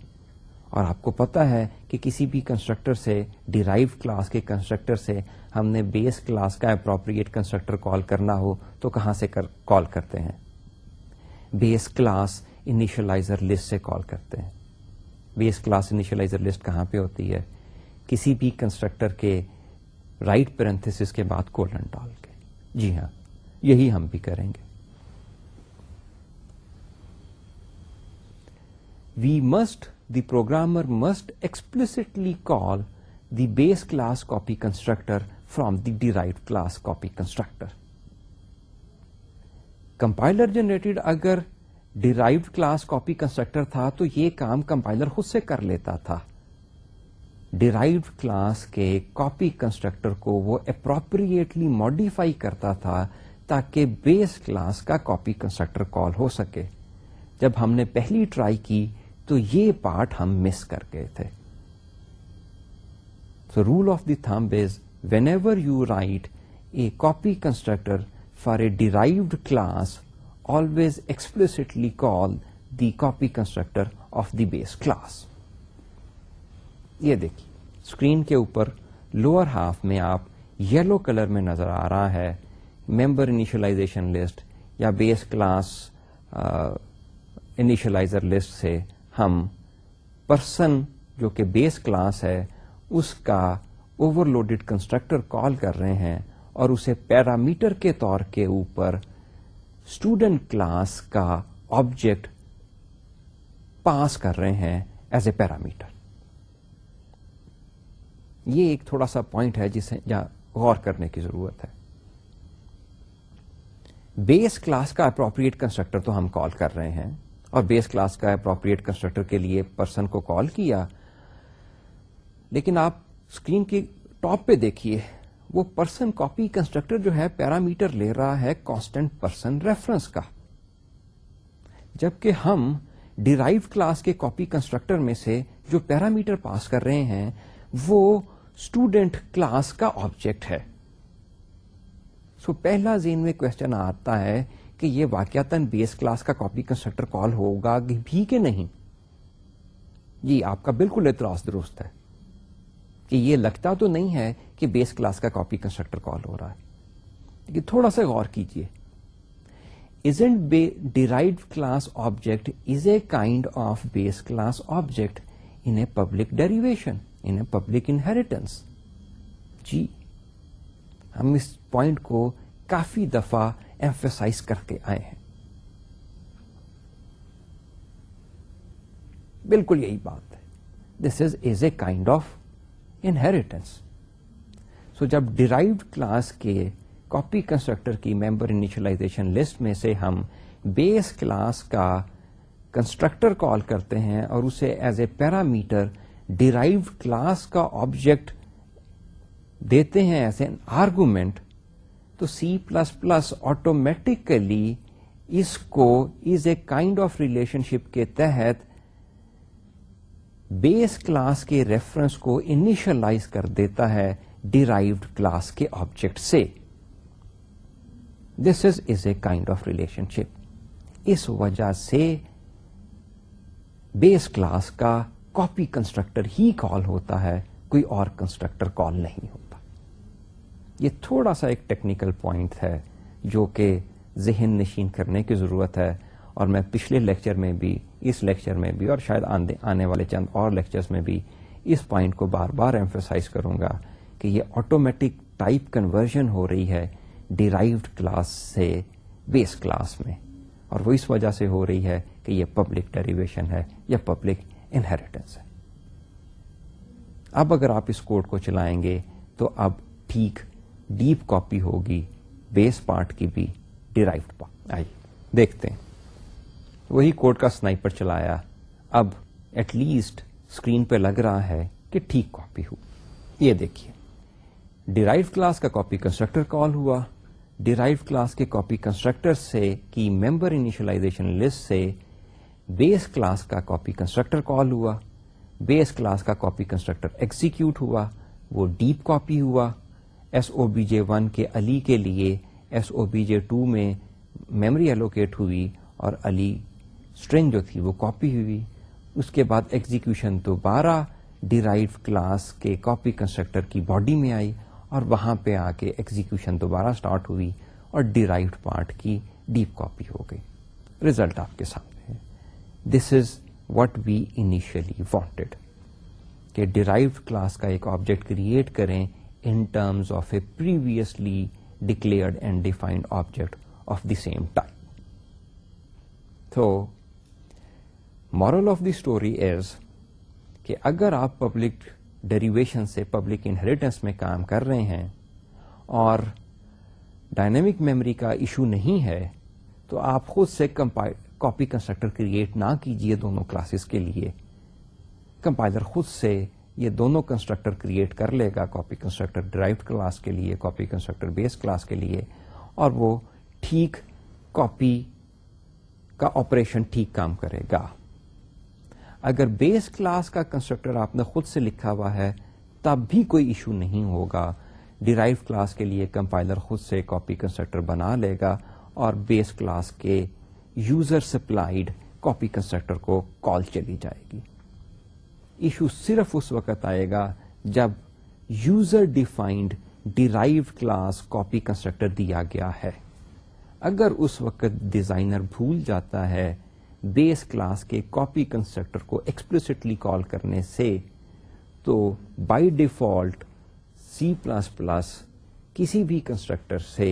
اور آپ کو پتا ہے کہ کسی بھی کنسٹرکٹر سے ڈیرائیو کلاس کے کنسٹرکٹر سے ہم نے بیس کلاس کا اپروپریٹ کنسٹرکٹر کال کرنا ہو تو کہاں سے کال کرتے ہیں بیس کلاس انیشلائزر لسٹ سے کال کرتے ہیں بیس کلاس انیشلائزر لسٹ کہاں پہ ہوتی ہے کسی بھی کنسٹرکٹر کے رائٹ پرنتس کے بعد کولن ڈال کے جی ہاں یہی ہم بھی کریں گے we must programmer must explicitly call the base class copy constructor from the derived class copy constructor compiler generated اگر derived کلاس کاپی کنسٹرکٹر تھا تو یہ کام کمپائلر خود سے کر لیتا تھا ڈیرائیوڈ کلاس کے کاپی کنسٹرکٹر کو وہ اپروپریٹلی ماڈیفائی کرتا تھا تاکہ بیس کلاس کا کاپی کنسٹرکٹر کال ہو سکے جب ہم نے پہلی ٹرائی کی تو یہ پارٹ ہم مس کر گئے تھے so rule of the thumb is whenever you write a copy constructor for a derived class always explicitly call the copy constructor of the base class یہ دیکھیے اسکرین کے اوپر لوور ہاف میں آپ یلو کلر میں نظر آ رہا ہے ممبر انیشلائزیشن لسٹ یا بیس کلاس انیشلائزر لسٹ سے ہم پرسن جو کہ بیس کلاس ہے اس کا اوور لوڈیڈ کنسٹرکٹر کال کر رہے ہیں اور اسے پیرامیٹر کے طور کے اوپر اسٹوڈنٹ کلاس کا آبجیکٹ پاس کر رہے ہیں ایز اے پیرامیٹر یہ ایک تھوڑا سا پوائنٹ ہے جسے جہاں غور کرنے کی ضرورت ہے بیس کلاس کا اپروپریٹ کنسٹرکٹر تو ہم کال کر رہے ہیں اور بیس کلاس کا اپروپریٹ کنسٹرکٹر کے لیے پرسن کو کال کیا لیکن آپ اسکرین کے ٹاپ پہ دیکھیے وہ پرسن کاپی کنسٹرکٹر جو ہے پیرامیٹر لے رہا ہے کانسٹنٹ پرسن ریفرنس کا جبکہ ہم ڈیرائیو کلاس کے کاپی کنسٹرکٹر میں سے جو پیرامیٹر پاس کر رہے ہیں وہ اسٹوڈینٹ کلاس کا آبجیکٹ ہے سو so, پہلا زین میں کوشچن آتا ہے کہ یہ واقعات بیس کلاس کا کاپی کنسٹرکٹر کال ہوگا بھی کہ نہیں جی آپ کا بالکل اعتراض درست ہے کہ یہ لگتا تو نہیں ہے کہ بیس کلاس کا کاپی کنسٹرکٹر کال ہو رہا ہے لیکن تھوڑا سا غور کیجیے derived class object is a kind of base class object in a public derivation in a public inheritance جی ہم اس پوائنٹ کو کافی دفعہ ایمفیسائز کر کے آئے ہیں بالکل یہی بات ہے this is is a kind of inheritance so جب ڈیرائیوڈ کلاس کے کاپی کنسٹرکٹر کی ممبر انیشلائزیشن لسٹ میں سے ہم بیس کلاس کا کنسٹرکٹر کال کرتے ہیں اور اسے as a parameter derived class کا آبجیکٹ دیتے ہیں ایز این آرگومنٹ تو سی پلس پلس آٹومیٹیکلی اس کو is a kind of relationship کے تحت بیس کلاس کے ریفرنس کو انیشلائز کر دیتا ہے ڈیرائیوڈ کلاس کے آبجیکٹ سے this is is a kind of relationship اس وجہ سے بیس کلاس کا کاپی کنسٹرکٹر ہی کال ہوتا ہے کوئی اور کنسٹرکٹر کال نہیں ہوتا یہ تھوڑا سا ایک ٹیکنیکل پوائنٹ ہے جو کہ ذہن نشین کرنے کی ضرورت ہے اور میں پچھلے لیکچر میں بھی اس لیکچر میں بھی اور شاید آنے والے چند اور لیکچرز میں بھی اس پوائنٹ کو بار بار ایمفیسائز کروں گا کہ یہ آٹومیٹک ٹائپ کنورژن ہو رہی ہے ڈیرائیوڈ کلاس سے بیس کلاس میں اور وہ اس وجہ سے ہو رہی ہے کہ یہ پبلک ڈیریویشن ہے یا پبلک انہیریٹنس ہے اب اگر آپ اس کوڈ کو چلائیں گے تو اب ٹھیک ڈیپ کاپی ہوگی بیس پارٹ کی بھی ڈیرائیوڈ پارٹ دیکھتے ہیں وہی کوڈ کا سنائپر چلایا اب ایٹ لیسٹ اسکرین پہ لگ رہا ہے کہ ٹھیک کاپی ہو یہ دیکھیے ڈیرائیو کلاس کا کاپی کنسٹرکٹر کال ہوا ڈیرائیو کلاس کے کاپی کنسٹرکٹر سے کی ممبر انیشلائزیشن لسٹ سے بیس کلاس کا کاپی کنسٹرکٹر کال ہوا بیس کلاس کا کاپی کنسٹرکٹر ایگزیکیوٹ ہوا وہ ڈیپ کاپی ہوا S O B J one کے علی کے لیے S O B J two میں میموری الوکیٹ ہوئی اور علی اسٹرینگ جو تھی وہ کاپی ہوئی اس کے بعد ایگزیکیوشن دوبارہ ڈیرائیو کلاس کے کاپی کنسٹرکٹر کی باڈی میں آئی اور وہاں پہ آ کے ایگزیکیوشن دوبارہ اسٹارٹ ہوئی اور ڈیرائیوڈ پارٹ کی ڈیپ کاپی ہو گئی ریزلٹ آپ کے سامنے ہے this is what we initially wanted کہ ڈیرائیوڈ کلاس کا ایک آبجیکٹ کریٹ کریں in terms of a previously declared and defined object of the same So, moral of the story is کہ اگر آپ پبلک ڈیریویشن سے پبلک انہیریٹینس میں کام کر رہے ہیں اور ڈائنمک میموری کا ایشو نہیں ہے تو آپ خود سے کاپی کنسٹرکٹر کریٹ نہ کیجئے دونوں کلاسز کے لیے کمپائلر خود سے یہ دونوں کنسٹرکٹر کریٹ کر لے گا کاپی کنسٹرکٹر ڈرائیو کلاس کے لیے کاپی کنسٹرکٹر بیس کلاس کے لیے اور وہ ٹھیک کاپی کا آپریشن ٹھیک کام کرے گا اگر بیس کلاس کا کنسٹرکٹر آپ نے خود سے لکھا ہوا ہے تب بھی کوئی ایشو نہیں ہوگا ڈرائیو کلاس کے لیے کمپائلر خود سے کاپی کنسٹرکٹر بنا لے گا اور بیس کلاس کے یوزر سپلائڈ کاپی کنسٹرکٹر کو کال چلی جائے گی ایشو صرف اس وقت آئے گا جب user defined derive class copy constructor دیا گیا ہے اگر اس وقت ڈیزائنر بھول جاتا ہے بیس کلاس کے کاپی کنسٹرکٹر کو ایکسپلسٹلی کال کرنے سے تو by default C plus plus کسی بھی کنسٹرکٹر سے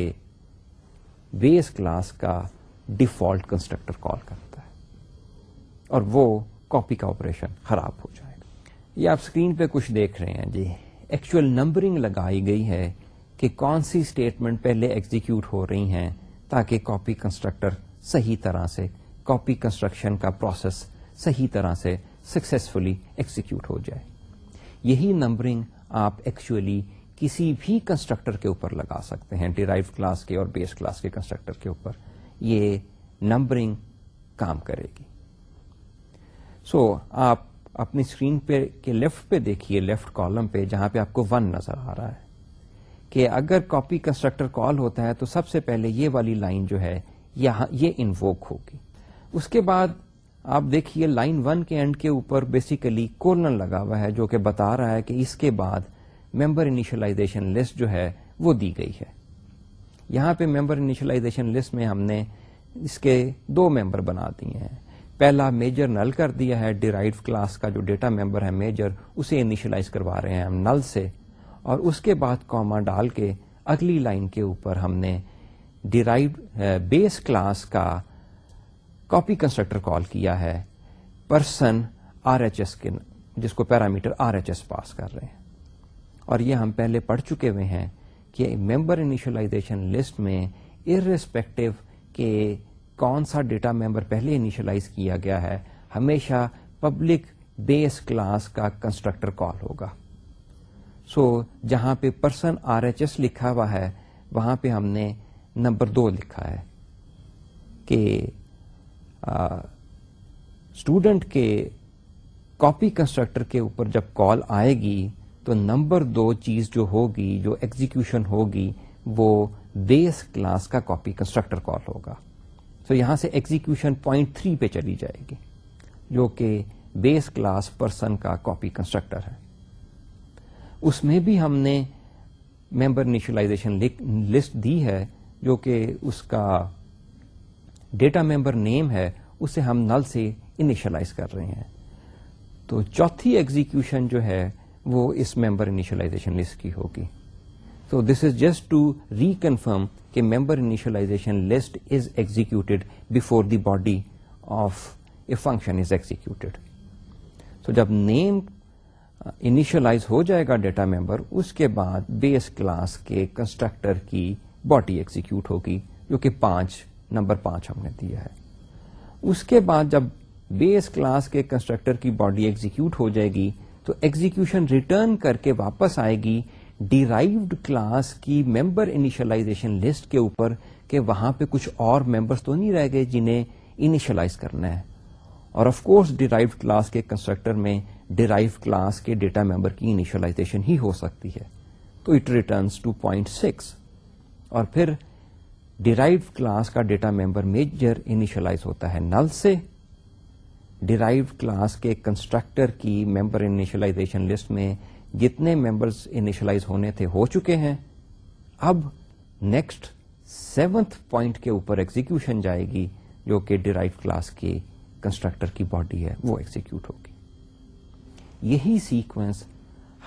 بیس کلاس کا ڈیفالٹ کنسٹرکٹر کال کرتا ہے اور وہ کاپی کا آپریشن خراب ہو جائے یہ آپ اسکرین پہ کچھ دیکھ رہے ہیں جی ایکچوئل نمبرنگ لگائی گئی ہے کہ کون سی اسٹیٹمنٹ پہلے ایگزیکیوٹ ہو رہی ہیں تاکہ کاپی کنسٹرکٹر صحیح طرح سے کاپی کنسٹرکشن کا پروسیس صحیح طرح سے سکسیسفلی ایگزیکیوٹ ہو جائے یہی نمبرنگ آپ ایکچولی کسی بھی کنسٹرکٹر کے اوپر لگا سکتے ہیں ڈیرائیو کلاس کے اور بیس کلاس کے کنسٹرکٹر کے اوپر یہ نمبرنگ کام کرے گی سو so, آپ اپنی اسکرین پہ کے لیفٹ پہ دیکھیے لیفٹ کالم پہ جہاں پہ آپ کو ون نظر آ رہا ہے کہ اگر کاپی کنسٹرکٹر کال ہوتا ہے تو سب سے پہلے یہ والی لائن جو ہے یہ انووک ہوگی اس کے بعد آپ دیکھیے لائن ون کے اینڈ کے اوپر بیسیکلی کورنر لگا ہوا ہے جو کہ بتا رہا ہے کہ اس کے بعد ممبر انیشلائزیشن لسٹ جو ہے وہ دی گئی ہے یہاں پہ ممبر انیشلائزیشن لسٹ میں ہم نے اس کے دو ممبر بنا دیے ہیں پہلا میجر نل کر دیا ہے ڈیرائیو کلاس کا جو ڈیٹا ممبر ہے میجر اسے انیشلائز کروا رہے ہیں ہم نل سے اور اس کے بعد کاما ڈال کے اگلی لائن کے اوپر ہم نے ڈیرائیو بیس کلاس کا کاپی کنسٹرکٹر کال کیا ہے پرسن آر ایچ ایس کے جس کو parameter R H S pass کر رہے ہیں اور یہ ہم پہلے پڑھ چکے ہوئے ہیں کہ ممبر انیشلائزیشن لسٹ میں ارسپیکٹو کے کون سا ڈیٹا ممبر پہلے انیشلائز کیا گیا ہے ہمیشہ پبلک بیس کلاس کا کنسٹرکٹر کال ہوگا سو so, جہاں پہ پرسن آر ایچ ایس لکھا ہوا ہے وہاں پہ ہم نے نمبر دو لکھا ہے کہ اسٹوڈنٹ کے کاپی کنسٹرکٹر کے اوپر جب کال آئے گی تو نمبر دو چیز جو ہوگی جو ایگزیکشن ہوگی وہ بیس کلاس کا کاپی کنسٹرکٹر کال ہوگا سو یہاں سے ایگزیکشن پوائنٹ تھری پہ چلی جائے گی جو کہ بیس کلاس پرسن کا کاپی کنسٹرکٹر ہے اس میں بھی ہم نے ممبر انیشلائزیشن لسٹ دی ہے جو کہ اس کا ڈیٹا ممبر نیم ہے اسے ہم نل سے انیشلائز کر رہے ہیں تو چوتھی ایگزیکیوشن جو ہے وہ اس ممبر انیشلائزیشن لسٹ کی ہوگی so this is just to reconfirm کہ member initialization list is executed before the body of a function is executed so جب نیم انیشلائز ہو جائے گا ڈیٹا ممبر اس کے بعد بیس کلاس کے کنسٹرکٹر کی باڈی ایگزیکیوٹ ہوگی جو کہ پانچ نمبر پانچ ہم نے دیا ہے اس کے بعد جب بیس کلاس کے کنسٹرکٹر کی باڈی ایگزیکیوٹ ہو جائے گی تو ایگزیکیوشن ریٹرن کر کے واپس آئے گی ڈیرائیوڈ کلاس کی ممبر انیشلائزیشن لسٹ کے اوپر کہ وہاں پہ کچھ اور ممبرس تو نہیں رہ گئے جنہیں انیشلائز کرنا ہے اور آف کورس ڈیرائیوڈ کلاس کے کنسٹرکٹر میں ڈیرائیو کلاس کے ڈیٹا ممبر کی انیشلائزیشن ہی ہو سکتی ہے تو it returns to point six اور پھر ڈیرائیو کلاس کا ڈیٹا ممبر میجر انیشلائز ہوتا ہے نل سے ڈیرائیو کلاس کے کنسٹرکٹر کی ممبر انیشلائزیشن لسٹ میں جتنے ممبرس انیشلائز ہونے تھے ہو چکے ہیں اب نیکسٹ سیونتھ پوائنٹ کے اوپر ایگزیکشن جائے گی جو کہ ڈرائیو کلاس کے کنسٹرکٹر کی باڈی ہے وہ ایگزیکٹ ہوگی یہی سیکوینس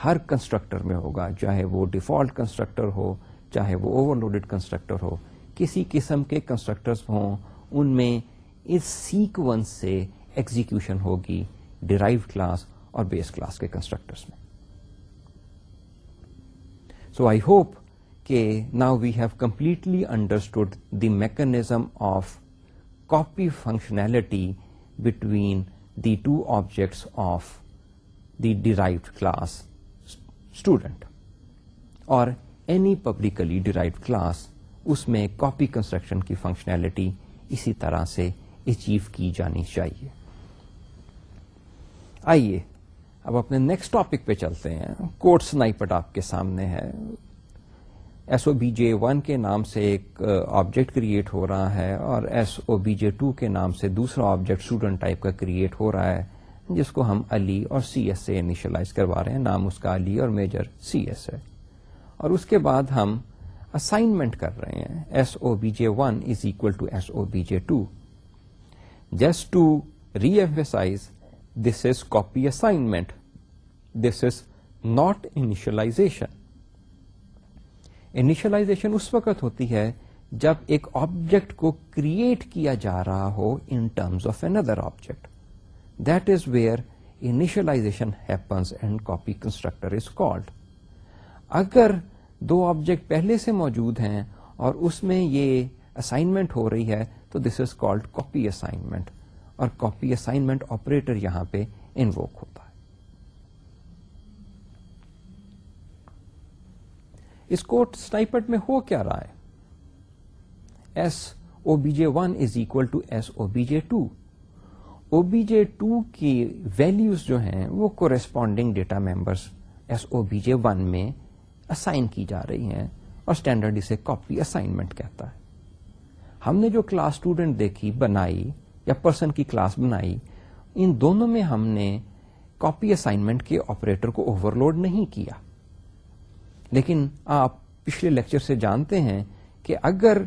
ہر کنسٹرکٹر میں ہوگا چاہے وہ ڈیفالٹ کنسٹرکٹر ہو چاہے وہ اوور لوڈیڈ کنسٹرکٹر ہو کسی قسم کے کنسٹرکٹر ہوں ان میں اس سیکوینس سے ایگزیکشن ہوگی ڈرائیو کلاس اور بیس کلاس کے کنسٹرکٹر میں سو آئی ہوپ کہ now we have completely understood the mechanism of copy functionality between the two objects of the derived class student اور اینی پبلکلی ڈیرائیوڈ کلاس اس میں کاپی کنسٹرکشن کی فنکشنلٹی اسی طرح سے اچیو کی جانی چاہیے آئیے اب اپنے نیکسٹ ٹاپک پہ چلتے ہیں کوٹ سنائپٹ آپ کے سامنے ہے S O B J one کے نام سے ایک آبجیکٹ کریٹ ہو رہا ہے اور S O B J two کے نام سے دوسرا آبجیکٹ اسٹوڈنٹ ٹائپ کا کریٹ ہو رہا ہے جس کو ہم علی اور سی ایس سے انیشلائز کروا رہے ہیں نام اس کا علی اور میجر سی ایس ہے اور اس کے بعد ہم اسائنمنٹ کر رہے ہیں S O B J one is equal to S O B J two just to reemphasize this is copy assignment this is not initialization initialization اس وقت ہوتی ہے جب ایک آبجیکٹ کو کریٹ کیا جا رہا ہو in terms of object object that is where happens and copy constructor is called اگر دو آبجیکٹ پہلے سے موجود ہیں اور اس میں یہ اسائنمنٹ ہو رہی ہے تو this is called copy assignment اور کاپی اسائنمنٹ آپریٹر یہاں پہ انوک ہوتا ہے اس کوٹ میں ہو کیا رہا ہے S O B J one is equal to S O B J two O B J two کی ویلیوز جو ہیں وہ corresponding data members S O B J one میں اسائن کی جا رہی ہیں اور اسٹینڈرڈ اسے کاپی اسائنمنٹ کہتا ہے ہم نے جو کلاس اسٹوڈنٹ دیکھی بنائی یا پرسن کی کلاس بنائی ان دونوں میں ہم نے کاپی اسائنمنٹ کے آپریٹر کو اوور لوڈ نہیں کیا لیکن آپ پچھلے لیکچر سے جانتے ہیں کہ اگر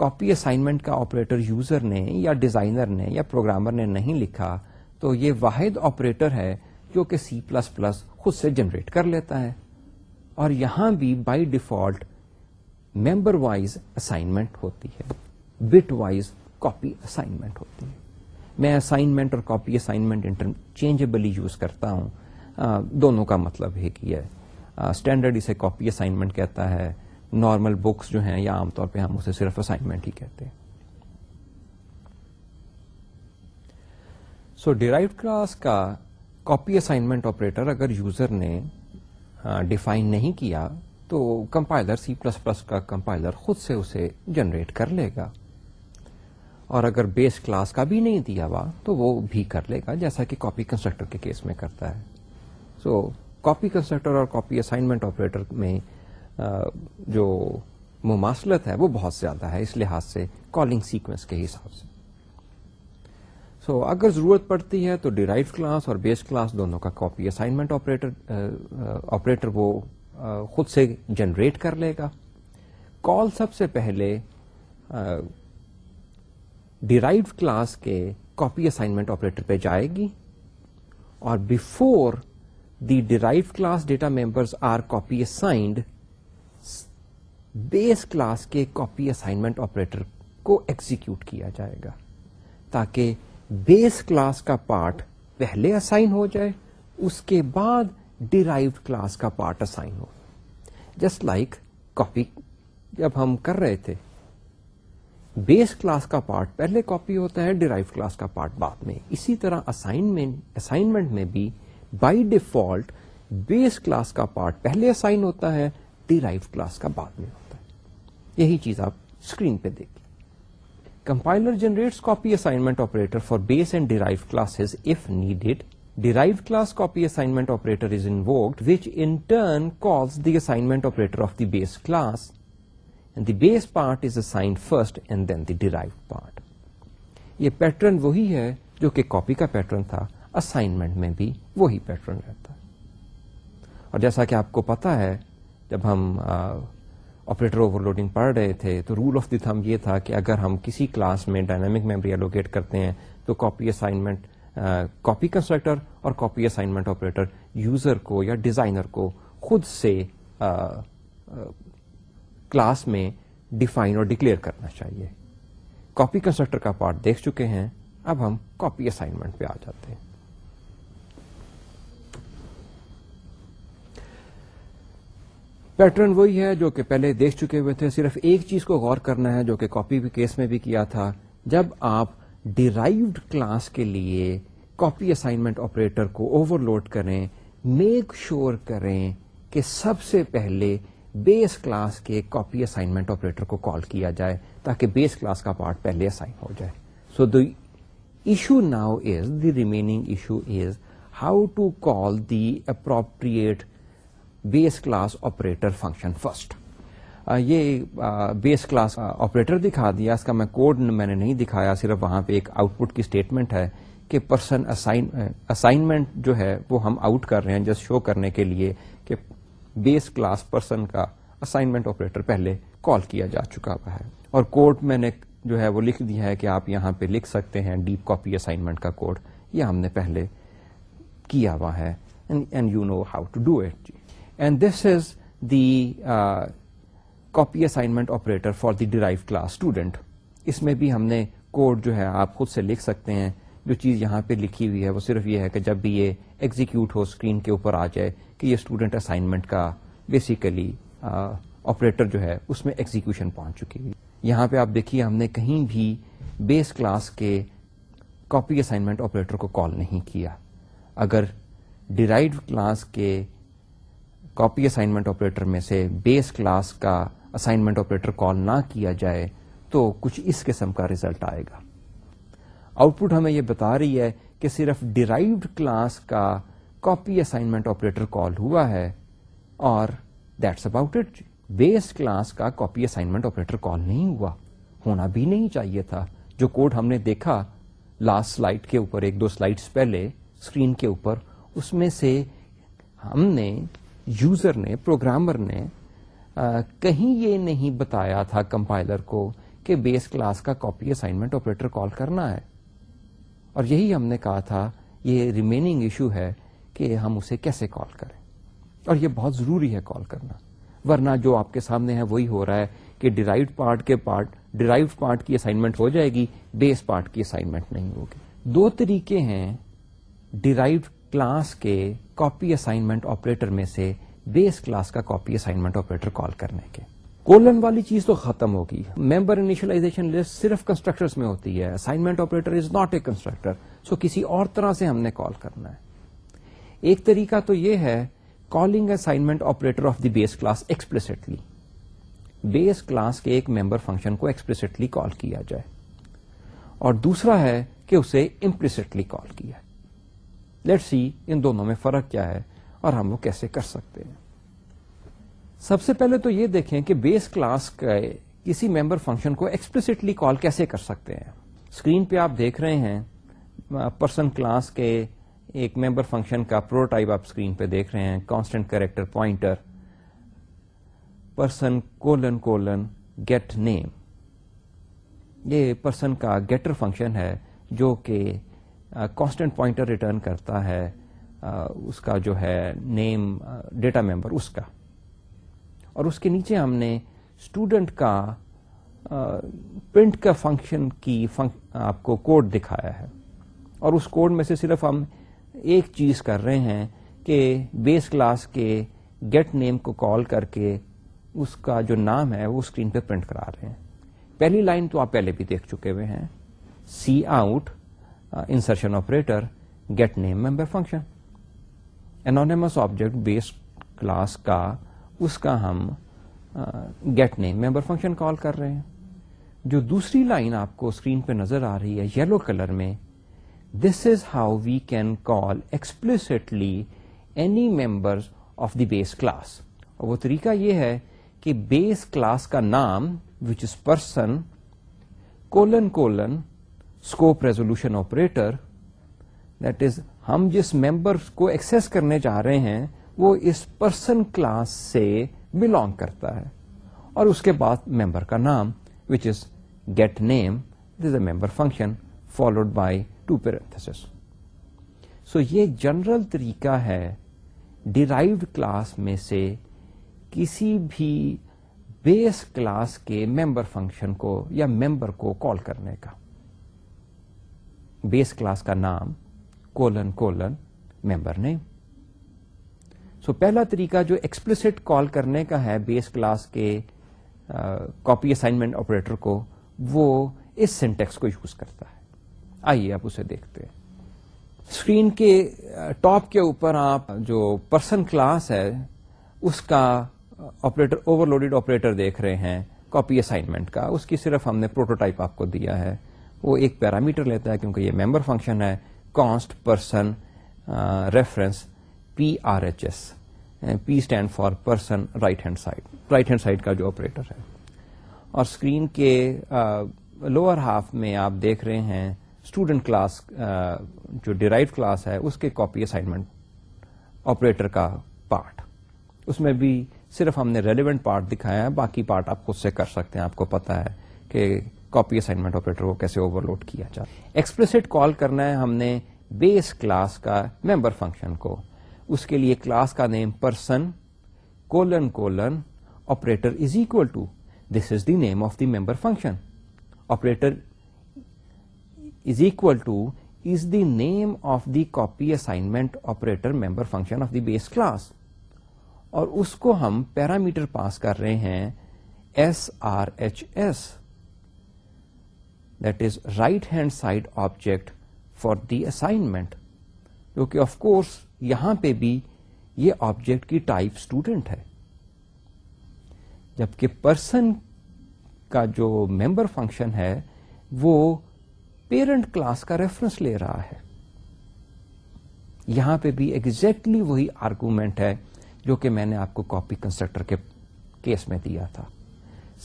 کاپی اسائنمنٹ کا آپریٹر یوزر نے یا ڈیزائنر نے یا پروگرامر نے نہیں لکھا تو یہ واحد آپریٹر ہے جو کہ سی پلس پلس خود سے جنریٹ کر لیتا ہے اور یہاں بھی by default member wise assignment ہوتی ہے بٹ وائز کاپی اسائنمنٹ ہوتی ہے میں اسائنمنٹ اور کاپی اسائنمنٹ انٹرچینجبلی یوز کرتا ہوں دونوں کا مطلب ہے کہ اسٹینڈرڈ اسے کاپی اسائنمنٹ کہتا ہے نارمل بکس جو ہیں یا عام طور پہ ہم اسے صرف اسائنمنٹ ہی کہتے ہیں سو ڈیرائیو کلاس کا کاپی اسائنمنٹ آپریٹر اگر یوزر نے ڈیفائن نہیں کیا تو کمپائلر سی پلس پلس کا کمپائلر خود سے اسے جنریٹ کر لے گا اور اگر بیس کلاس کا بھی نہیں دیا ہوا تو وہ بھی کر لے گا جیسا کہ کاپی کنسٹرکٹر کے کیس میں کرتا ہے سو کاپی کنسٹرکٹر اور کاپی اسائنمنٹ آپریٹر میں جو مماثلت ہے وہ بہت زیادہ ہے اس لحاظ سے کالنگ سیکوینس کے حساب سے سو so, اگر ضرورت پڑتی ہے تو ڈیرائیو کلاس اور بیس کلاس دونوں کا کاپی اسائنمنٹ آپریٹر آپریٹر وہ خود سے جنریٹ کر لے گا کال سب سے پہلے ڈیرائیوڈ کلاس کے کاپی اسائنمنٹ آپریٹر پہ جائے گی اور before the derive class data members are copy assigned base class کے کاپی اسائنمنٹ آپریٹر کو ایکزیکیوٹ کیا جائے گا تاکہ بیس کلاس کا پارٹ پہلے اسائن ہو جائے اس کے بعد ڈیرائیو کلاس کا پارٹ اسائن ہو جسٹ لائک کاپی جب ہم کر رہے تھے بیس کلاس کا پارٹ پہلے کاپی ہوتا ہے ڈیرائیو کلاس کا پارٹ بعد میں اسی طرح اسائنمنٹ میں بھی بائی ڈیفالٹ بیس کلاس کا پارٹ پہلے اسائن ہوتا ہے ڈرائیو کلاس کا بعد میں ہوتا ہے یہی چیز آپ اسکرین پہ دیکھیں compiler generate copy assignment operator for base and derive classes if needed derive class copy assignment operator is invoked which in turn calls the assignment operator of the base class the base part is a first and then the derive part یہ پیٹرن وہی ہے جو کہ کاپی کا پیٹرن تھا اسائنمنٹ میں بھی وہی پیٹرن رہتا اور جیسا کہ آپ کو پتا ہے جب ہم آپریٹر اوور لوڈنگ پڑھ رہے تھے تو رول آف دی تھم یہ تھا کہ اگر ہم کسی کلاس میں ڈائنامک میمری الوکیٹ کرتے ہیں تو کاپی اسائنمنٹ کاپی کنسٹرکٹر اور کاپی اسائنمنٹ آپریٹر یوزر کو یا ڈیزائنر کو خود سے کلاس میں ڈیفائن اور ڈکلیئر کرنا چاہیے کاپی کنسٹرکٹر کا پارٹ دیکھ چکے ہیں اب ہم کاپی اسائنمنٹ پہ آ جاتے ہیں پیٹرن وہی ہے جو کہ پہلے دیکھ چکے ہوئے تھے صرف ایک چیز کو غور کرنا ہے جو کہ کاپی کیس میں بھی کیا تھا جب آپ ڈیرائیوڈ کلاس کے لیے کاپی اسائنمنٹ آپریٹر کو اوور لوڈ کریں میک sure کریں کہ سب سے پہلے بیس کلاس کے کاپی اسائنمنٹ آپریٹر کو کال کیا جائے تاکہ بیس کلاس کا پارٹ پہلے اسائن ہو جائے so the issue now is the remaining issue is how to call the appropriate base class operator function first یہ بیس کلاس آپریٹر دکھا دیا اس کا میں کوڈ میں نے نہیں دکھایا صرف وہاں پہ ایک آؤٹ پٹ کی اسٹیٹمنٹ ہے کہ پرسن اسائنمنٹ جو ہے وہ ہم آؤٹ کر رہے ہیں جس شو کرنے کے لیے کہ بیس کلاس پرسن کا اسائنمنٹ آپریٹر پہلے کال کیا جا چکا ہوا ہے اور کوڈ میں نے جو ہے وہ لکھ دیا ہے کہ آپ یہاں پہ لکھ سکتے ہیں ڈیپ کاپی اسائنمنٹ کا کوڈ یہ ہم نے پہلے کیا ہوا ہے and and you know how to do it this is the the copy assignment operator for derive class student اس میں بھی ہم نے کوڈ جو ہے آپ خود سے لکھ سکتے ہیں جو چیز یہاں پہ لکھی ہوئی ہے وہ صرف یہ ہے کہ جب بھی یہ ایگزیکیوٹ ہو اسکرین کے اوپر آ جائے کہ یہ اسٹوڈنٹ اسائنمنٹ کا بیسیکلی آپریٹر جو ہے اس میں ایگزیکشن پہنچ چکی ہے یہاں پہ آپ دیکھیے ہم نے کہیں بھی بیس کلاس کے کاپی اسائنمنٹ آپریٹر کو کال نہیں کیا اگر ڈیرائیڈ کلاس کے کاپی اسائنمنٹ آپریٹر میں سے بیس کلاس کا اسائنمنٹ آپریٹر کال نہ کیا جائے تو کچھ اس قسم کا ریزلٹ آئے گا آؤٹ پٹ ہمیں یہ بتا رہی ہے کہ صرف ڈیرائیوڈ کلاس کا کاپی اسائنمنٹ آپریٹر کال ہوا ہے اور that's about it base class کا کاپی اسائنمنٹ آپریٹر کال نہیں ہوا ہونا بھی نہیں چاہیے تھا جو کوڈ ہم نے دیکھا لاسٹ سلائڈ کے اوپر ایک دو سلائڈ پہلے اسکرین کے اوپر اس میں سے ہم نے یوزر نے پروگرامر نے آ, کہیں یہ نہیں بتایا تھا کمپائلر کو کہ بیس کلاس کا کاپی اسائنمنٹ آپریٹر کال کرنا ہے اور یہی ہم نے کہا تھا یہ ریمیننگ ایشو ہے کہ ہم اسے کیسے کال کریں اور یہ بہت ضروری ہے کال کرنا ورنہ جو آپ کے سامنے ہے وہی ہو رہا ہے کہ ڈیرائیوڈ پارٹ کے پارٹ ڈیرائیو پارٹ کی اسائنمنٹ ہو جائے گی بیس پارٹ کی اسائنمنٹ نہیں ہوگی دو طریقے ہیں ڈیرائیو کلاس کے کاپی اسائنمنٹ آپریٹر میں سے بیس کلاس کا کاپی اسائنمنٹ آپریٹر کال کرنے کے کولن والی چیز تو ختم ہوگی ممبر انیشلائزیشن لسٹ صرف کنسٹرکٹر میں ہوتی ہے assignment operator is not a constructor so کسی اور طرح سے ہم نے کال کرنا ہے ایک طریقہ تو یہ ہے calling assignment operator of the base class explicitly base class کے ایک ممبر فنکشن کو ایکسپلسٹلی کال کیا جائے اور دوسرا ہے کہ اسے امپلسٹلی کال کیا لیٹ سی ان دونوں میں فرق کیا ہے اور ہم وہ کیسے کر سکتے ہیں سب سے پہلے تو یہ دیکھیں کہ بیس کلاس کے کسی ممبر فنکشن کو ایکسپلسٹلی کال کیسے کر سکتے ہیں اسکرین پہ آپ دیکھ رہے ہیں پرسن کلاس کے ایک ممبر فنکشن کا پروٹائپ آپ اسکرین پہ دیکھ رہے ہیں constant character pointer person colon colon get name یہ پرسن کا گیٹر فنکشن ہے جو کہ کانسٹنٹ پوائنٹر ریٹرن کرتا ہے uh, اس کا جو ہے نیم ڈیٹا ممبر اس کا اور اس کے نیچے ہم نے اسٹوڈنٹ کا پرنٹ کا فنکشن کی آپ کو کوڈ دکھایا ہے اور اس کوڈ میں سے صرف ہم ایک چیز کر رہے ہیں کہ بیس کلاس کے گیٹ نیم کو کال کر کے اس کا جو نام ہے وہ اسکرین پہ پرنٹ کرا رہے ہیں پہلی لائن تو آپ پہلے بھی دیکھ چکے ہوئے ہیں C out insertion operator get name member function اینمس object base class کا اس کا ہم get name member function call کر رہے ہیں جو دوسری لائن آپ کو اسکرین پہ نظر آ رہی ہے یلو کلر میں this is how we can call explicitly any member of the base class اور وہ طریقہ یہ ہے کہ بیس کلاس کا نام which is person colon colon scope resolution operator that is ہم جس ممبر کو ایکسس کرنے چاہ رہے ہیں وہ اس پرسن کلاس سے بلانگ کرتا ہے اور اس کے بعد ممبر کا نام which is get name this a member function followed by two parenthesis so یہ جنرل طریقہ ہے ڈیرائیوڈ کلاس میں سے کسی بھی بیس کلاس کے ممبر فنکشن کو یا ممبر کو کال کرنے کا بیس کلاس کا نام کولن کولن ممبر نے سو پہلا طریقہ جو ایکسپلسٹ کال کرنے کا ہے بیس کلاس کے کاپی اسائنمنٹ آپریٹر کو وہ اس سینٹیکس کو یوز کرتا ہے آئیے آپ اسے دیکھتے ہیں اسکرین کے ٹاپ کے اوپر آپ جو پرسن کلاس ہے اس کا آپریٹر آپریٹر اوور لوڈیڈ دیکھ رہے ہیں کاپی اسائنمنٹ کا اس کی صرف ہم نے پروٹوٹائپ آپ کو دیا ہے وہ ایک پیرامیٹر لیتا ہے کیونکہ یہ ممبر فنکشن ہے const person reference P R H S P stand for person right hand side right hand side کا جو آپریٹر ہے اور اسکرین کے لوور ہاف میں آپ دیکھ رہے ہیں اسٹوڈنٹ کلاس uh, جو ڈیرائیو کلاس ہے اس کے کاپی اسائنمنٹ آپریٹر کا پارٹ اس میں بھی صرف ہم نے ریلیونٹ پارٹ دکھایا ہے باقی پارٹ آپ خود سے کر سکتے ہیں آپ کو پتا ہے کہ کاپی اسائنمنٹ آپریٹر کو کیسے اوور لوڈ کیا جائے ایکسپلسٹ کال کرنا ہے ہم نے بیس کلاس کا ممبر فنکشن کو اس کے لیے کلاس کا name person colon colon operator is equal to this is the name of the member function operator name of the copy assignment operator member function of the base class اور اس کو ہم پیرامیٹر پاس کر رہے ہیں S R H S that is right hand side object for the assignment کیونکہ آف کورس یہاں پہ بھی یہ آبجیکٹ کی ٹائپ اسٹوڈینٹ ہے جبکہ پرسن کا جو ممبر فنکشن ہے وہ پیرنٹ کلاس کا ریفرنس لے رہا ہے یہاں پہ بھی ایگزیکٹلی exactly وہی آرگومینٹ ہے جو کہ میں نے آپ کو کاپی کنسٹرکٹر کے کیس میں دیا تھا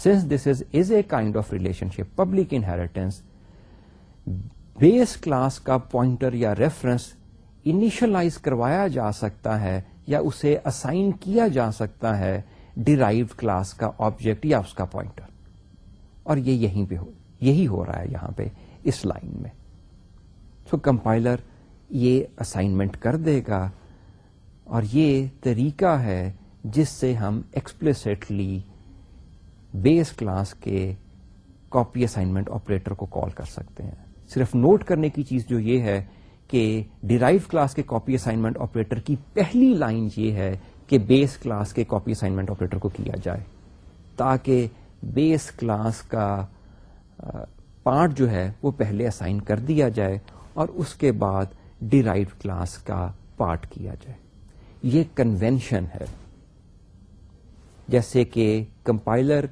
since this is is a kind of relationship public inheritance base class کا پوائنٹر یا ریفرنس انیشلائز کروایا جا سکتا ہے یا اسے اسائن کیا جا سکتا ہے ڈیرائیو کلاس کا آبجیکٹ یا اس کا پوائنٹر اور یہ پہ ہو یہی ہو رہا ہے یہاں پہ اس لائن میں تو کمپائلر یہ اسائنمنٹ کر دے گا اور یہ طریقہ ہے جس سے ہم ایکسپلسٹلی بیس کلاس کے کاپی اسائنمنٹ آپریٹر کو کال کر سکتے ہیں صرف نوٹ کرنے کی چیز جو یہ ہے کہ ڈیرائیو کلاس کے کاپی اسائنمنٹ آپریٹر کی پہلی لائن یہ ہے کہ بیس کلاس کے کاپی اسائنمنٹ آپریٹر کو کیا جائے تاکہ بیس کلاس کا پارٹ جو ہے وہ پہلے اسائن کر دیا جائے اور اس کے بعد ڈیرائیو کلاس کا پارٹ کیا جائے یہ کنوینشن ہے جیسے کہ کمپائلر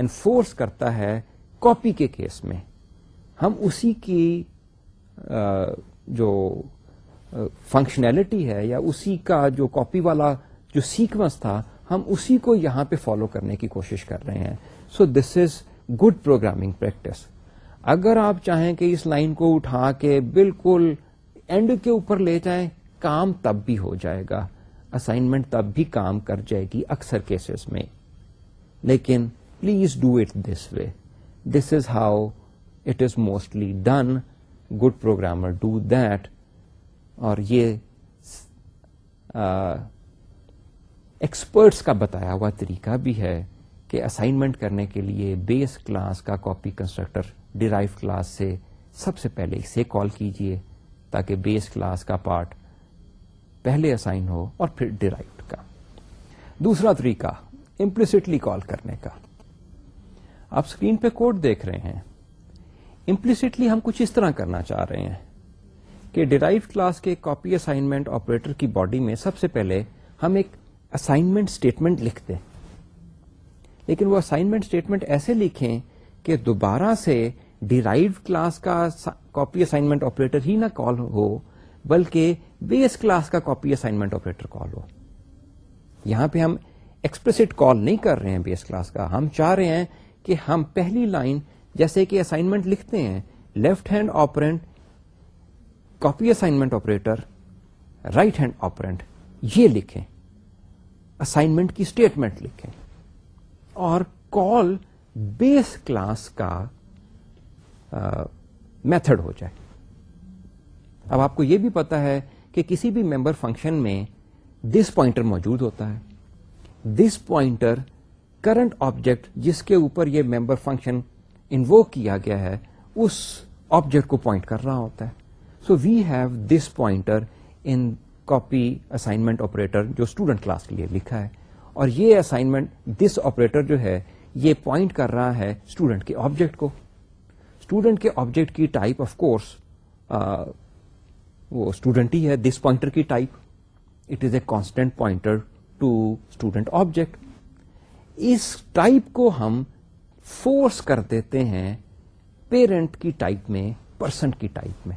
انفورس کرتا ہے کاپی کے کیس میں ہم اسی کی جو فنکشنلٹی ہے یا اسی کا جو کاپی والا جو سیکوینس تھا ہم اسی کو یہاں پہ فالو کرنے کی کوشش کر رہے ہیں so this is good programming practice اگر آپ چاہیں کہ اس لائن کو اٹھا کے بالکل اینڈ کے اوپر لے جائیں کام تب بھی ہو جائے گا اسائنمنٹ تب بھی کام کر جائے گی اکثر کیسز میں لیکن please do it this way this is how it is mostly done good programmer do that اور یہ ایکسپرٹس کا بتایا ہوا طریقہ بھی ہے اسائنمنٹ کرنے کے لیے بیس کلاس کا کاپی کنسٹرکٹر ڈرائیو کلاس سے سب سے پہلے اسے کال کیجئے تاکہ بیس کلاس کا پارٹ پہلے اسائن ہو اور پھر ڈرائیو کا دوسرا طریقہ امپلسٹلی کال کرنے کا آپ اسکرین پہ کوڈ دیکھ رہے ہیں امپلسٹلی ہم کچھ اس طرح کرنا چاہ رہے ہیں کہ ڈرائیو کلاس کے کاپی اسائنمنٹ آپریٹر کی باڈی میں سب سے پہلے ہم ایک اسائنمنٹ اسٹیٹمنٹ لکھتے ہیں لیکن وہ اسائنمنٹ اسٹیٹمنٹ ایسے لکھیں کہ دوبارہ سے ڈیرائیو کلاس کا کاپی اسائنمنٹ آپریٹر ہی نہ کال ہو بلکہ بیس کلاس کا کاپی اسائنمنٹ آپریٹر کال ہو یہاں پہ ہم ایکسپریسٹ کال نہیں کر رہے ہیں بیس کلاس کا ہم چاہ رہے ہیں کہ ہم پہلی لائن جیسے کہ اسائنمنٹ لکھتے ہیں left hand operand copy assignment operator right hand operand یہ لکھیں اسائنمنٹ کی اسٹیٹمنٹ لکھیں اور کال بیس کلاس کا میتھڈ ہو جائے اب آپ کو یہ بھی پتا ہے کہ کسی بھی ممبر فنکشن میں دس پوائنٹر موجود ہوتا ہے دس پوائنٹر کرنٹ آبجیکٹ جس کے اوپر یہ ممبر فنکشن انوو کیا گیا ہے اس آبجیکٹ کو پوائنٹ کر رہا ہوتا ہے so we have this pointer in copy assignment operator جو اسٹوڈنٹ کلاس کے لیے لکھا ہے اور یہ اسائنمنٹ دس آپریٹر جو ہے یہ پوائنٹ کر رہا ہے اسٹوڈنٹ کے آبجیکٹ کو اسٹوڈنٹ کے آبجیکٹ کی ٹائپ آف کورس وہ اسٹوڈنٹ ہی ہے دس پوائنٹر کی type it is a constant pointer to student object us type کو ہم فورس کر دیتے ہیں پیرنٹ کی ٹائپ میں پرسن کی ٹائپ میں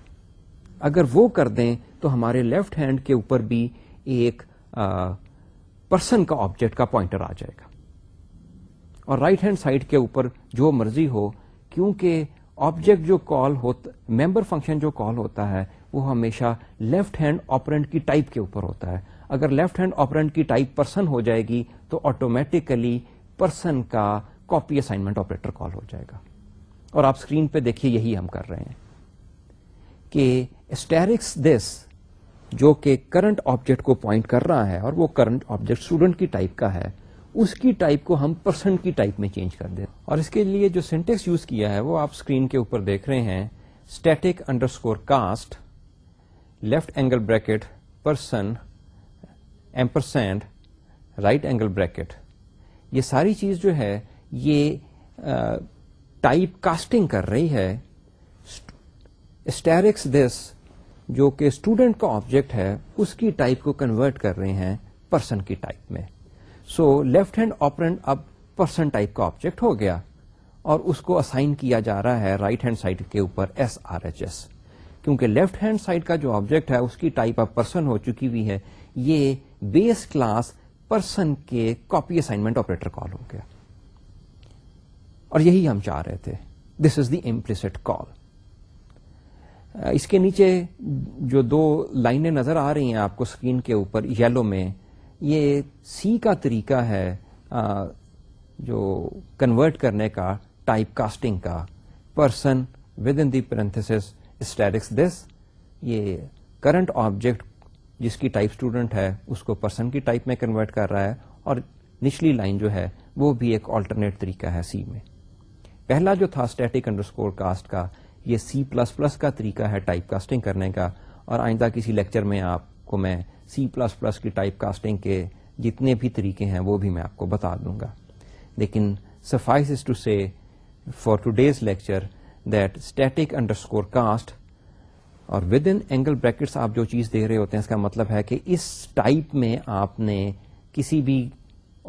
اگر وہ کر دیں تو ہمارے لیفٹ ہینڈ کے اوپر بھی ایک پرسن کا آبجیکٹ کا پوائنٹر آ جائے گا اور رائٹ ہینڈ سائڈ کے اوپر جو مرضی ہو کیونکہ آبجیکٹ جو کال ہوتا ممبر فنکشن جو کال ہوتا ہے وہ ہمیشہ لیفٹ ہینڈ آپرینٹ کی ٹائپ کے اوپر ہوتا ہے اگر لیفٹ ہینڈ آپرینٹ کی ٹائپ پرسن ہو جائے گی تو آٹومیٹکلی پرسن کا کاپی اسائنمنٹ آپریٹر کال ہو جائے گا اور آپ اسکرین پہ دیکھیے یہی ہم کر رہے ہیں کہ اسٹیرکس دس جو کہ کرنٹ آبجیکٹ کو پوائنٹ کر رہا ہے اور وہ کرنٹ آبجیکٹ اسٹوڈنٹ کی ٹائپ کا ہے اس کی ٹائپ کو ہم پرسنٹ کی ٹائپ میں چینج کر دیں اور اس کے لیے جو سینٹیکس یوز کیا ہے وہ آپ اسکرین کے اوپر دیکھ رہے ہیں static underscore cast left angle bracket person ampersand right angle bracket یہ ساری چیز جو ہے یہ ٹائپ کاسٹنگ کر رہی ہے اسٹیرکس دس جو کہ اسٹوڈینٹ کا آبجیکٹ ہے اس کی ٹائپ کو کنورٹ کر رہے ہیں پرسن کی ٹائپ میں سو لیفٹ ہینڈ آپرینٹ اب پرسن ٹائپ کا آبجیکٹ ہو گیا اور اس کو اسائن کیا جا رہا ہے رائٹ ہینڈ سائڈ کے اوپر ایس آر ایچ ایس کیونکہ لیفٹ ہینڈ سائڈ کا جو آبجیکٹ ہے اس کی ٹائپ اب پرسن ہو چکی ہوئی ہے یہ بیس کلاس پرسن کے کاپی اسائنمنٹ آپریٹر کال ہو گیا اور یہی ہم چاہ رہے تھے دس از دی امپلسٹ کال اس کے نیچے جو دو لائنیں نظر آ رہی ہیں آپ کو اسکرین کے اوپر یلو میں یہ سی کا طریقہ ہے جو کنورٹ کرنے کا ٹائپ کاسٹنگ کا person within the parenthesis statics this یہ کرنٹ آبجیکٹ جس کی ٹائپ اسٹوڈنٹ ہے اس کو پرسن کی ٹائپ میں کنورٹ کر رہا ہے اور نچلی لائن جو ہے وہ بھی ایک آلٹرنیٹ طریقہ ہے سی میں پہلا جو تھا اسٹیٹک انڈرسکور کاسٹ کا یہ سی پلس پلس کا طریقہ ہے ٹائپ کاسٹنگ کرنے کا اور آئندہ کسی لیکچر میں آپ کو میں سی پلس پلس کی ٹائپ کاسٹنگ کے جتنے بھی طریقے ہیں وہ بھی میں آپ کو بتا دوں گا لیکن suffice is to for to these lecture that static underscore cast اور ود ان اینگل بریکٹس آپ جو چیز دے رہے ہوتے ہیں اس کا مطلب ہے کہ اس ٹائپ میں آپ نے کسی بھی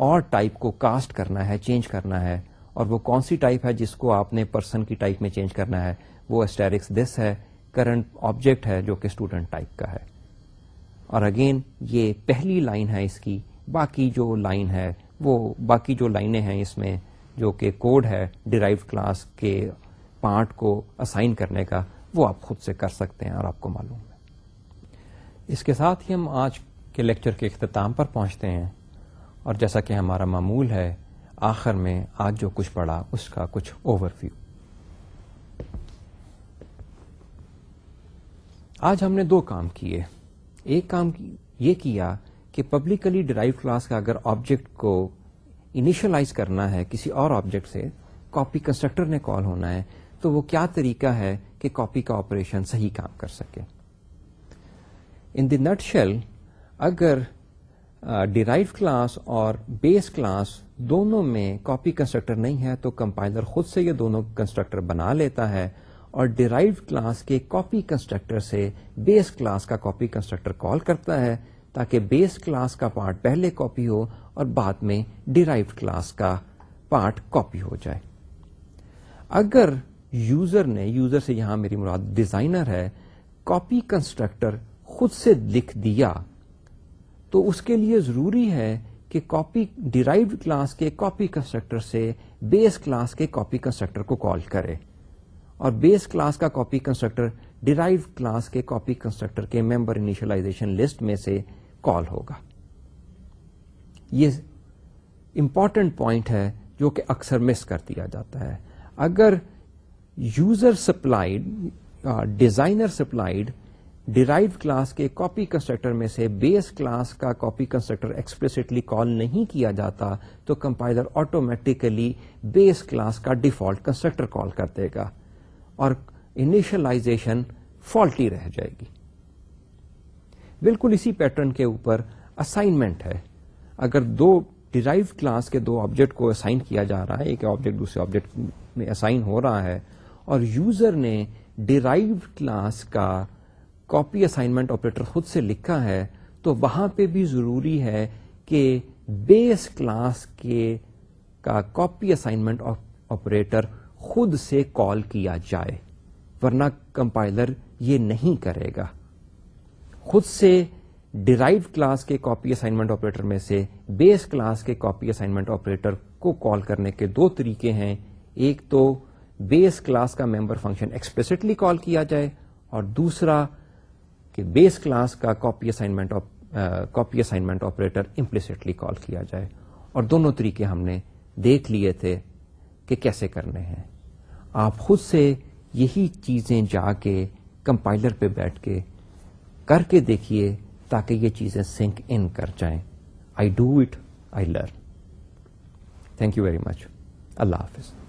اور ٹائپ کو کاسٹ کرنا ہے چینج کرنا ہے اور وہ کون سی ٹائپ ہے جس کو آپ نے پرسن کی ٹائپ میں چینج کرنا ہے وہ اسٹیرکس دس ہے کرنٹ آبجیکٹ ہے جو کہ اسٹوڈنٹ ٹائپ کا ہے اور اگین یہ پہلی لائن ہے اس کی باقی جو لائن ہے وہ باقی جو لائنیں ہیں اس میں جو کہ کوڈ ہے ڈیرائیو کلاس کے پارٹ کو اسائن کرنے کا وہ آپ خود سے کر سکتے ہیں اور آپ کو معلوم ہے اس کے ساتھ ہی ہم آج کے لیکچر کے اختتام پر پہنچتے ہیں اور جیسا کہ ہمارا معمول ہے آخر میں آج جو کچھ پڑھا اس کا کچھ اوور ویو آج ہم نے دو کام کیے ایک کام یہ کیا کہ پبلکلی ڈرائیو کلاس کا اگر آبجیکٹ کو انیشلائز کرنا ہے کسی اور آبجیکٹ سے کاپی کنسٹرکٹر نے کال ہونا ہے تو وہ کیا طریقہ ہے کہ کاپی کا آپریشن صحیح کام کر سکے ان دی نٹ شیل اگر ڈرائیو کلاس اور بیس کلاس دونوں میں کاپی کنسٹرکٹر نہیں ہے تو کمپائلر خود سے یہ دونوں کنسٹرکٹر بنا لیتا ہے اور ڈیرائیو کلاس کے کاپی کنسٹرکٹر سے بیس کلاس کا کاپی کنسٹرکٹر کال کرتا ہے تاکہ بیس کلاس کا پارٹ پہلے کاپی ہو اور بعد میں ڈیرائیو کلاس کا پارٹ کاپی ہو جائے اگر یوزر نے یوزر سے یہاں میری مراد ڈیزائنر ہے کاپی کنسٹرکٹر خود سے لکھ دیا تو اس کے لیے ضروری ہے کہ کاپی ڈیرائیو کلاس کے کاپی کنسٹرکٹر سے بیس کلاس کے کاپی کنسٹرکٹر کو کال کرے اور بیس کلاس کا کاپی کنسٹرکٹر ڈیرائیو کلاس کے کاپی کنسٹرکٹر کے ممبر انیشلائزیشن لسٹ میں سے کال ہوگا یہ امپورٹنٹ پوائنٹ ہے جو کہ اکثر مس کر دیا جاتا ہے اگر user supplied designer supplied derive class کے کاپی کنسٹرکٹر میں سے بیس کلاس کا کاپی کنسٹرکٹر ایکسپلسٹلی کال نہیں کیا جاتا تو کمپائزر آٹومیٹیکلی بیس کلاس کا ڈیفالٹ کنسٹرکٹر کال کر دے گا اور انیشلائزیشن فالٹی رہ جائے گی بالکل اسی پیٹرن کے اوپر اسائنمنٹ ہے اگر دو ڈیرائیو کلاس کے دو آبجیکٹ کو اسائن کیا جا رہا ہے ایک آبجیکٹ دوسرے آبجیکٹ میں اسائن ہو رہا ہے اور یوزر نے ڈیرائیو کلاس کا کاپی اسائنمنٹ آپریٹر خود سے لکھا ہے تو وہاں پہ بھی ضروری ہے کہ بیس کلاس کے کاپی اسائنمنٹ آپریٹر خود سے کال کیا جائے ورنہ کمپائلر یہ نہیں کرے گا خود سے ڈیرائیو کلاس کے کاپی اسائنمنٹ آپریٹر میں سے بیس کلاس کے کاپی اسائنمنٹ آپریٹر کو کال کرنے کے دو طریقے ہیں ایک تو بیس کلاس کا ممبر فنکشن ایکسپلسٹلی کال کیا جائے اور دوسرا کہ بیس کلاس کا copy assignment copy assignment operator implicitly call کیا جائے اور دونوں طریقے ہم نے دیکھ لیے تھے کہ کیسے کرنے ہیں آپ خود سے یہی چیزیں جا کے کمپائلر پہ بیٹھ کے کر کے دیکھیے تاکہ یہ چیزیں سنک ان کر جائیں I do it I learn thank you very much Allah حافظ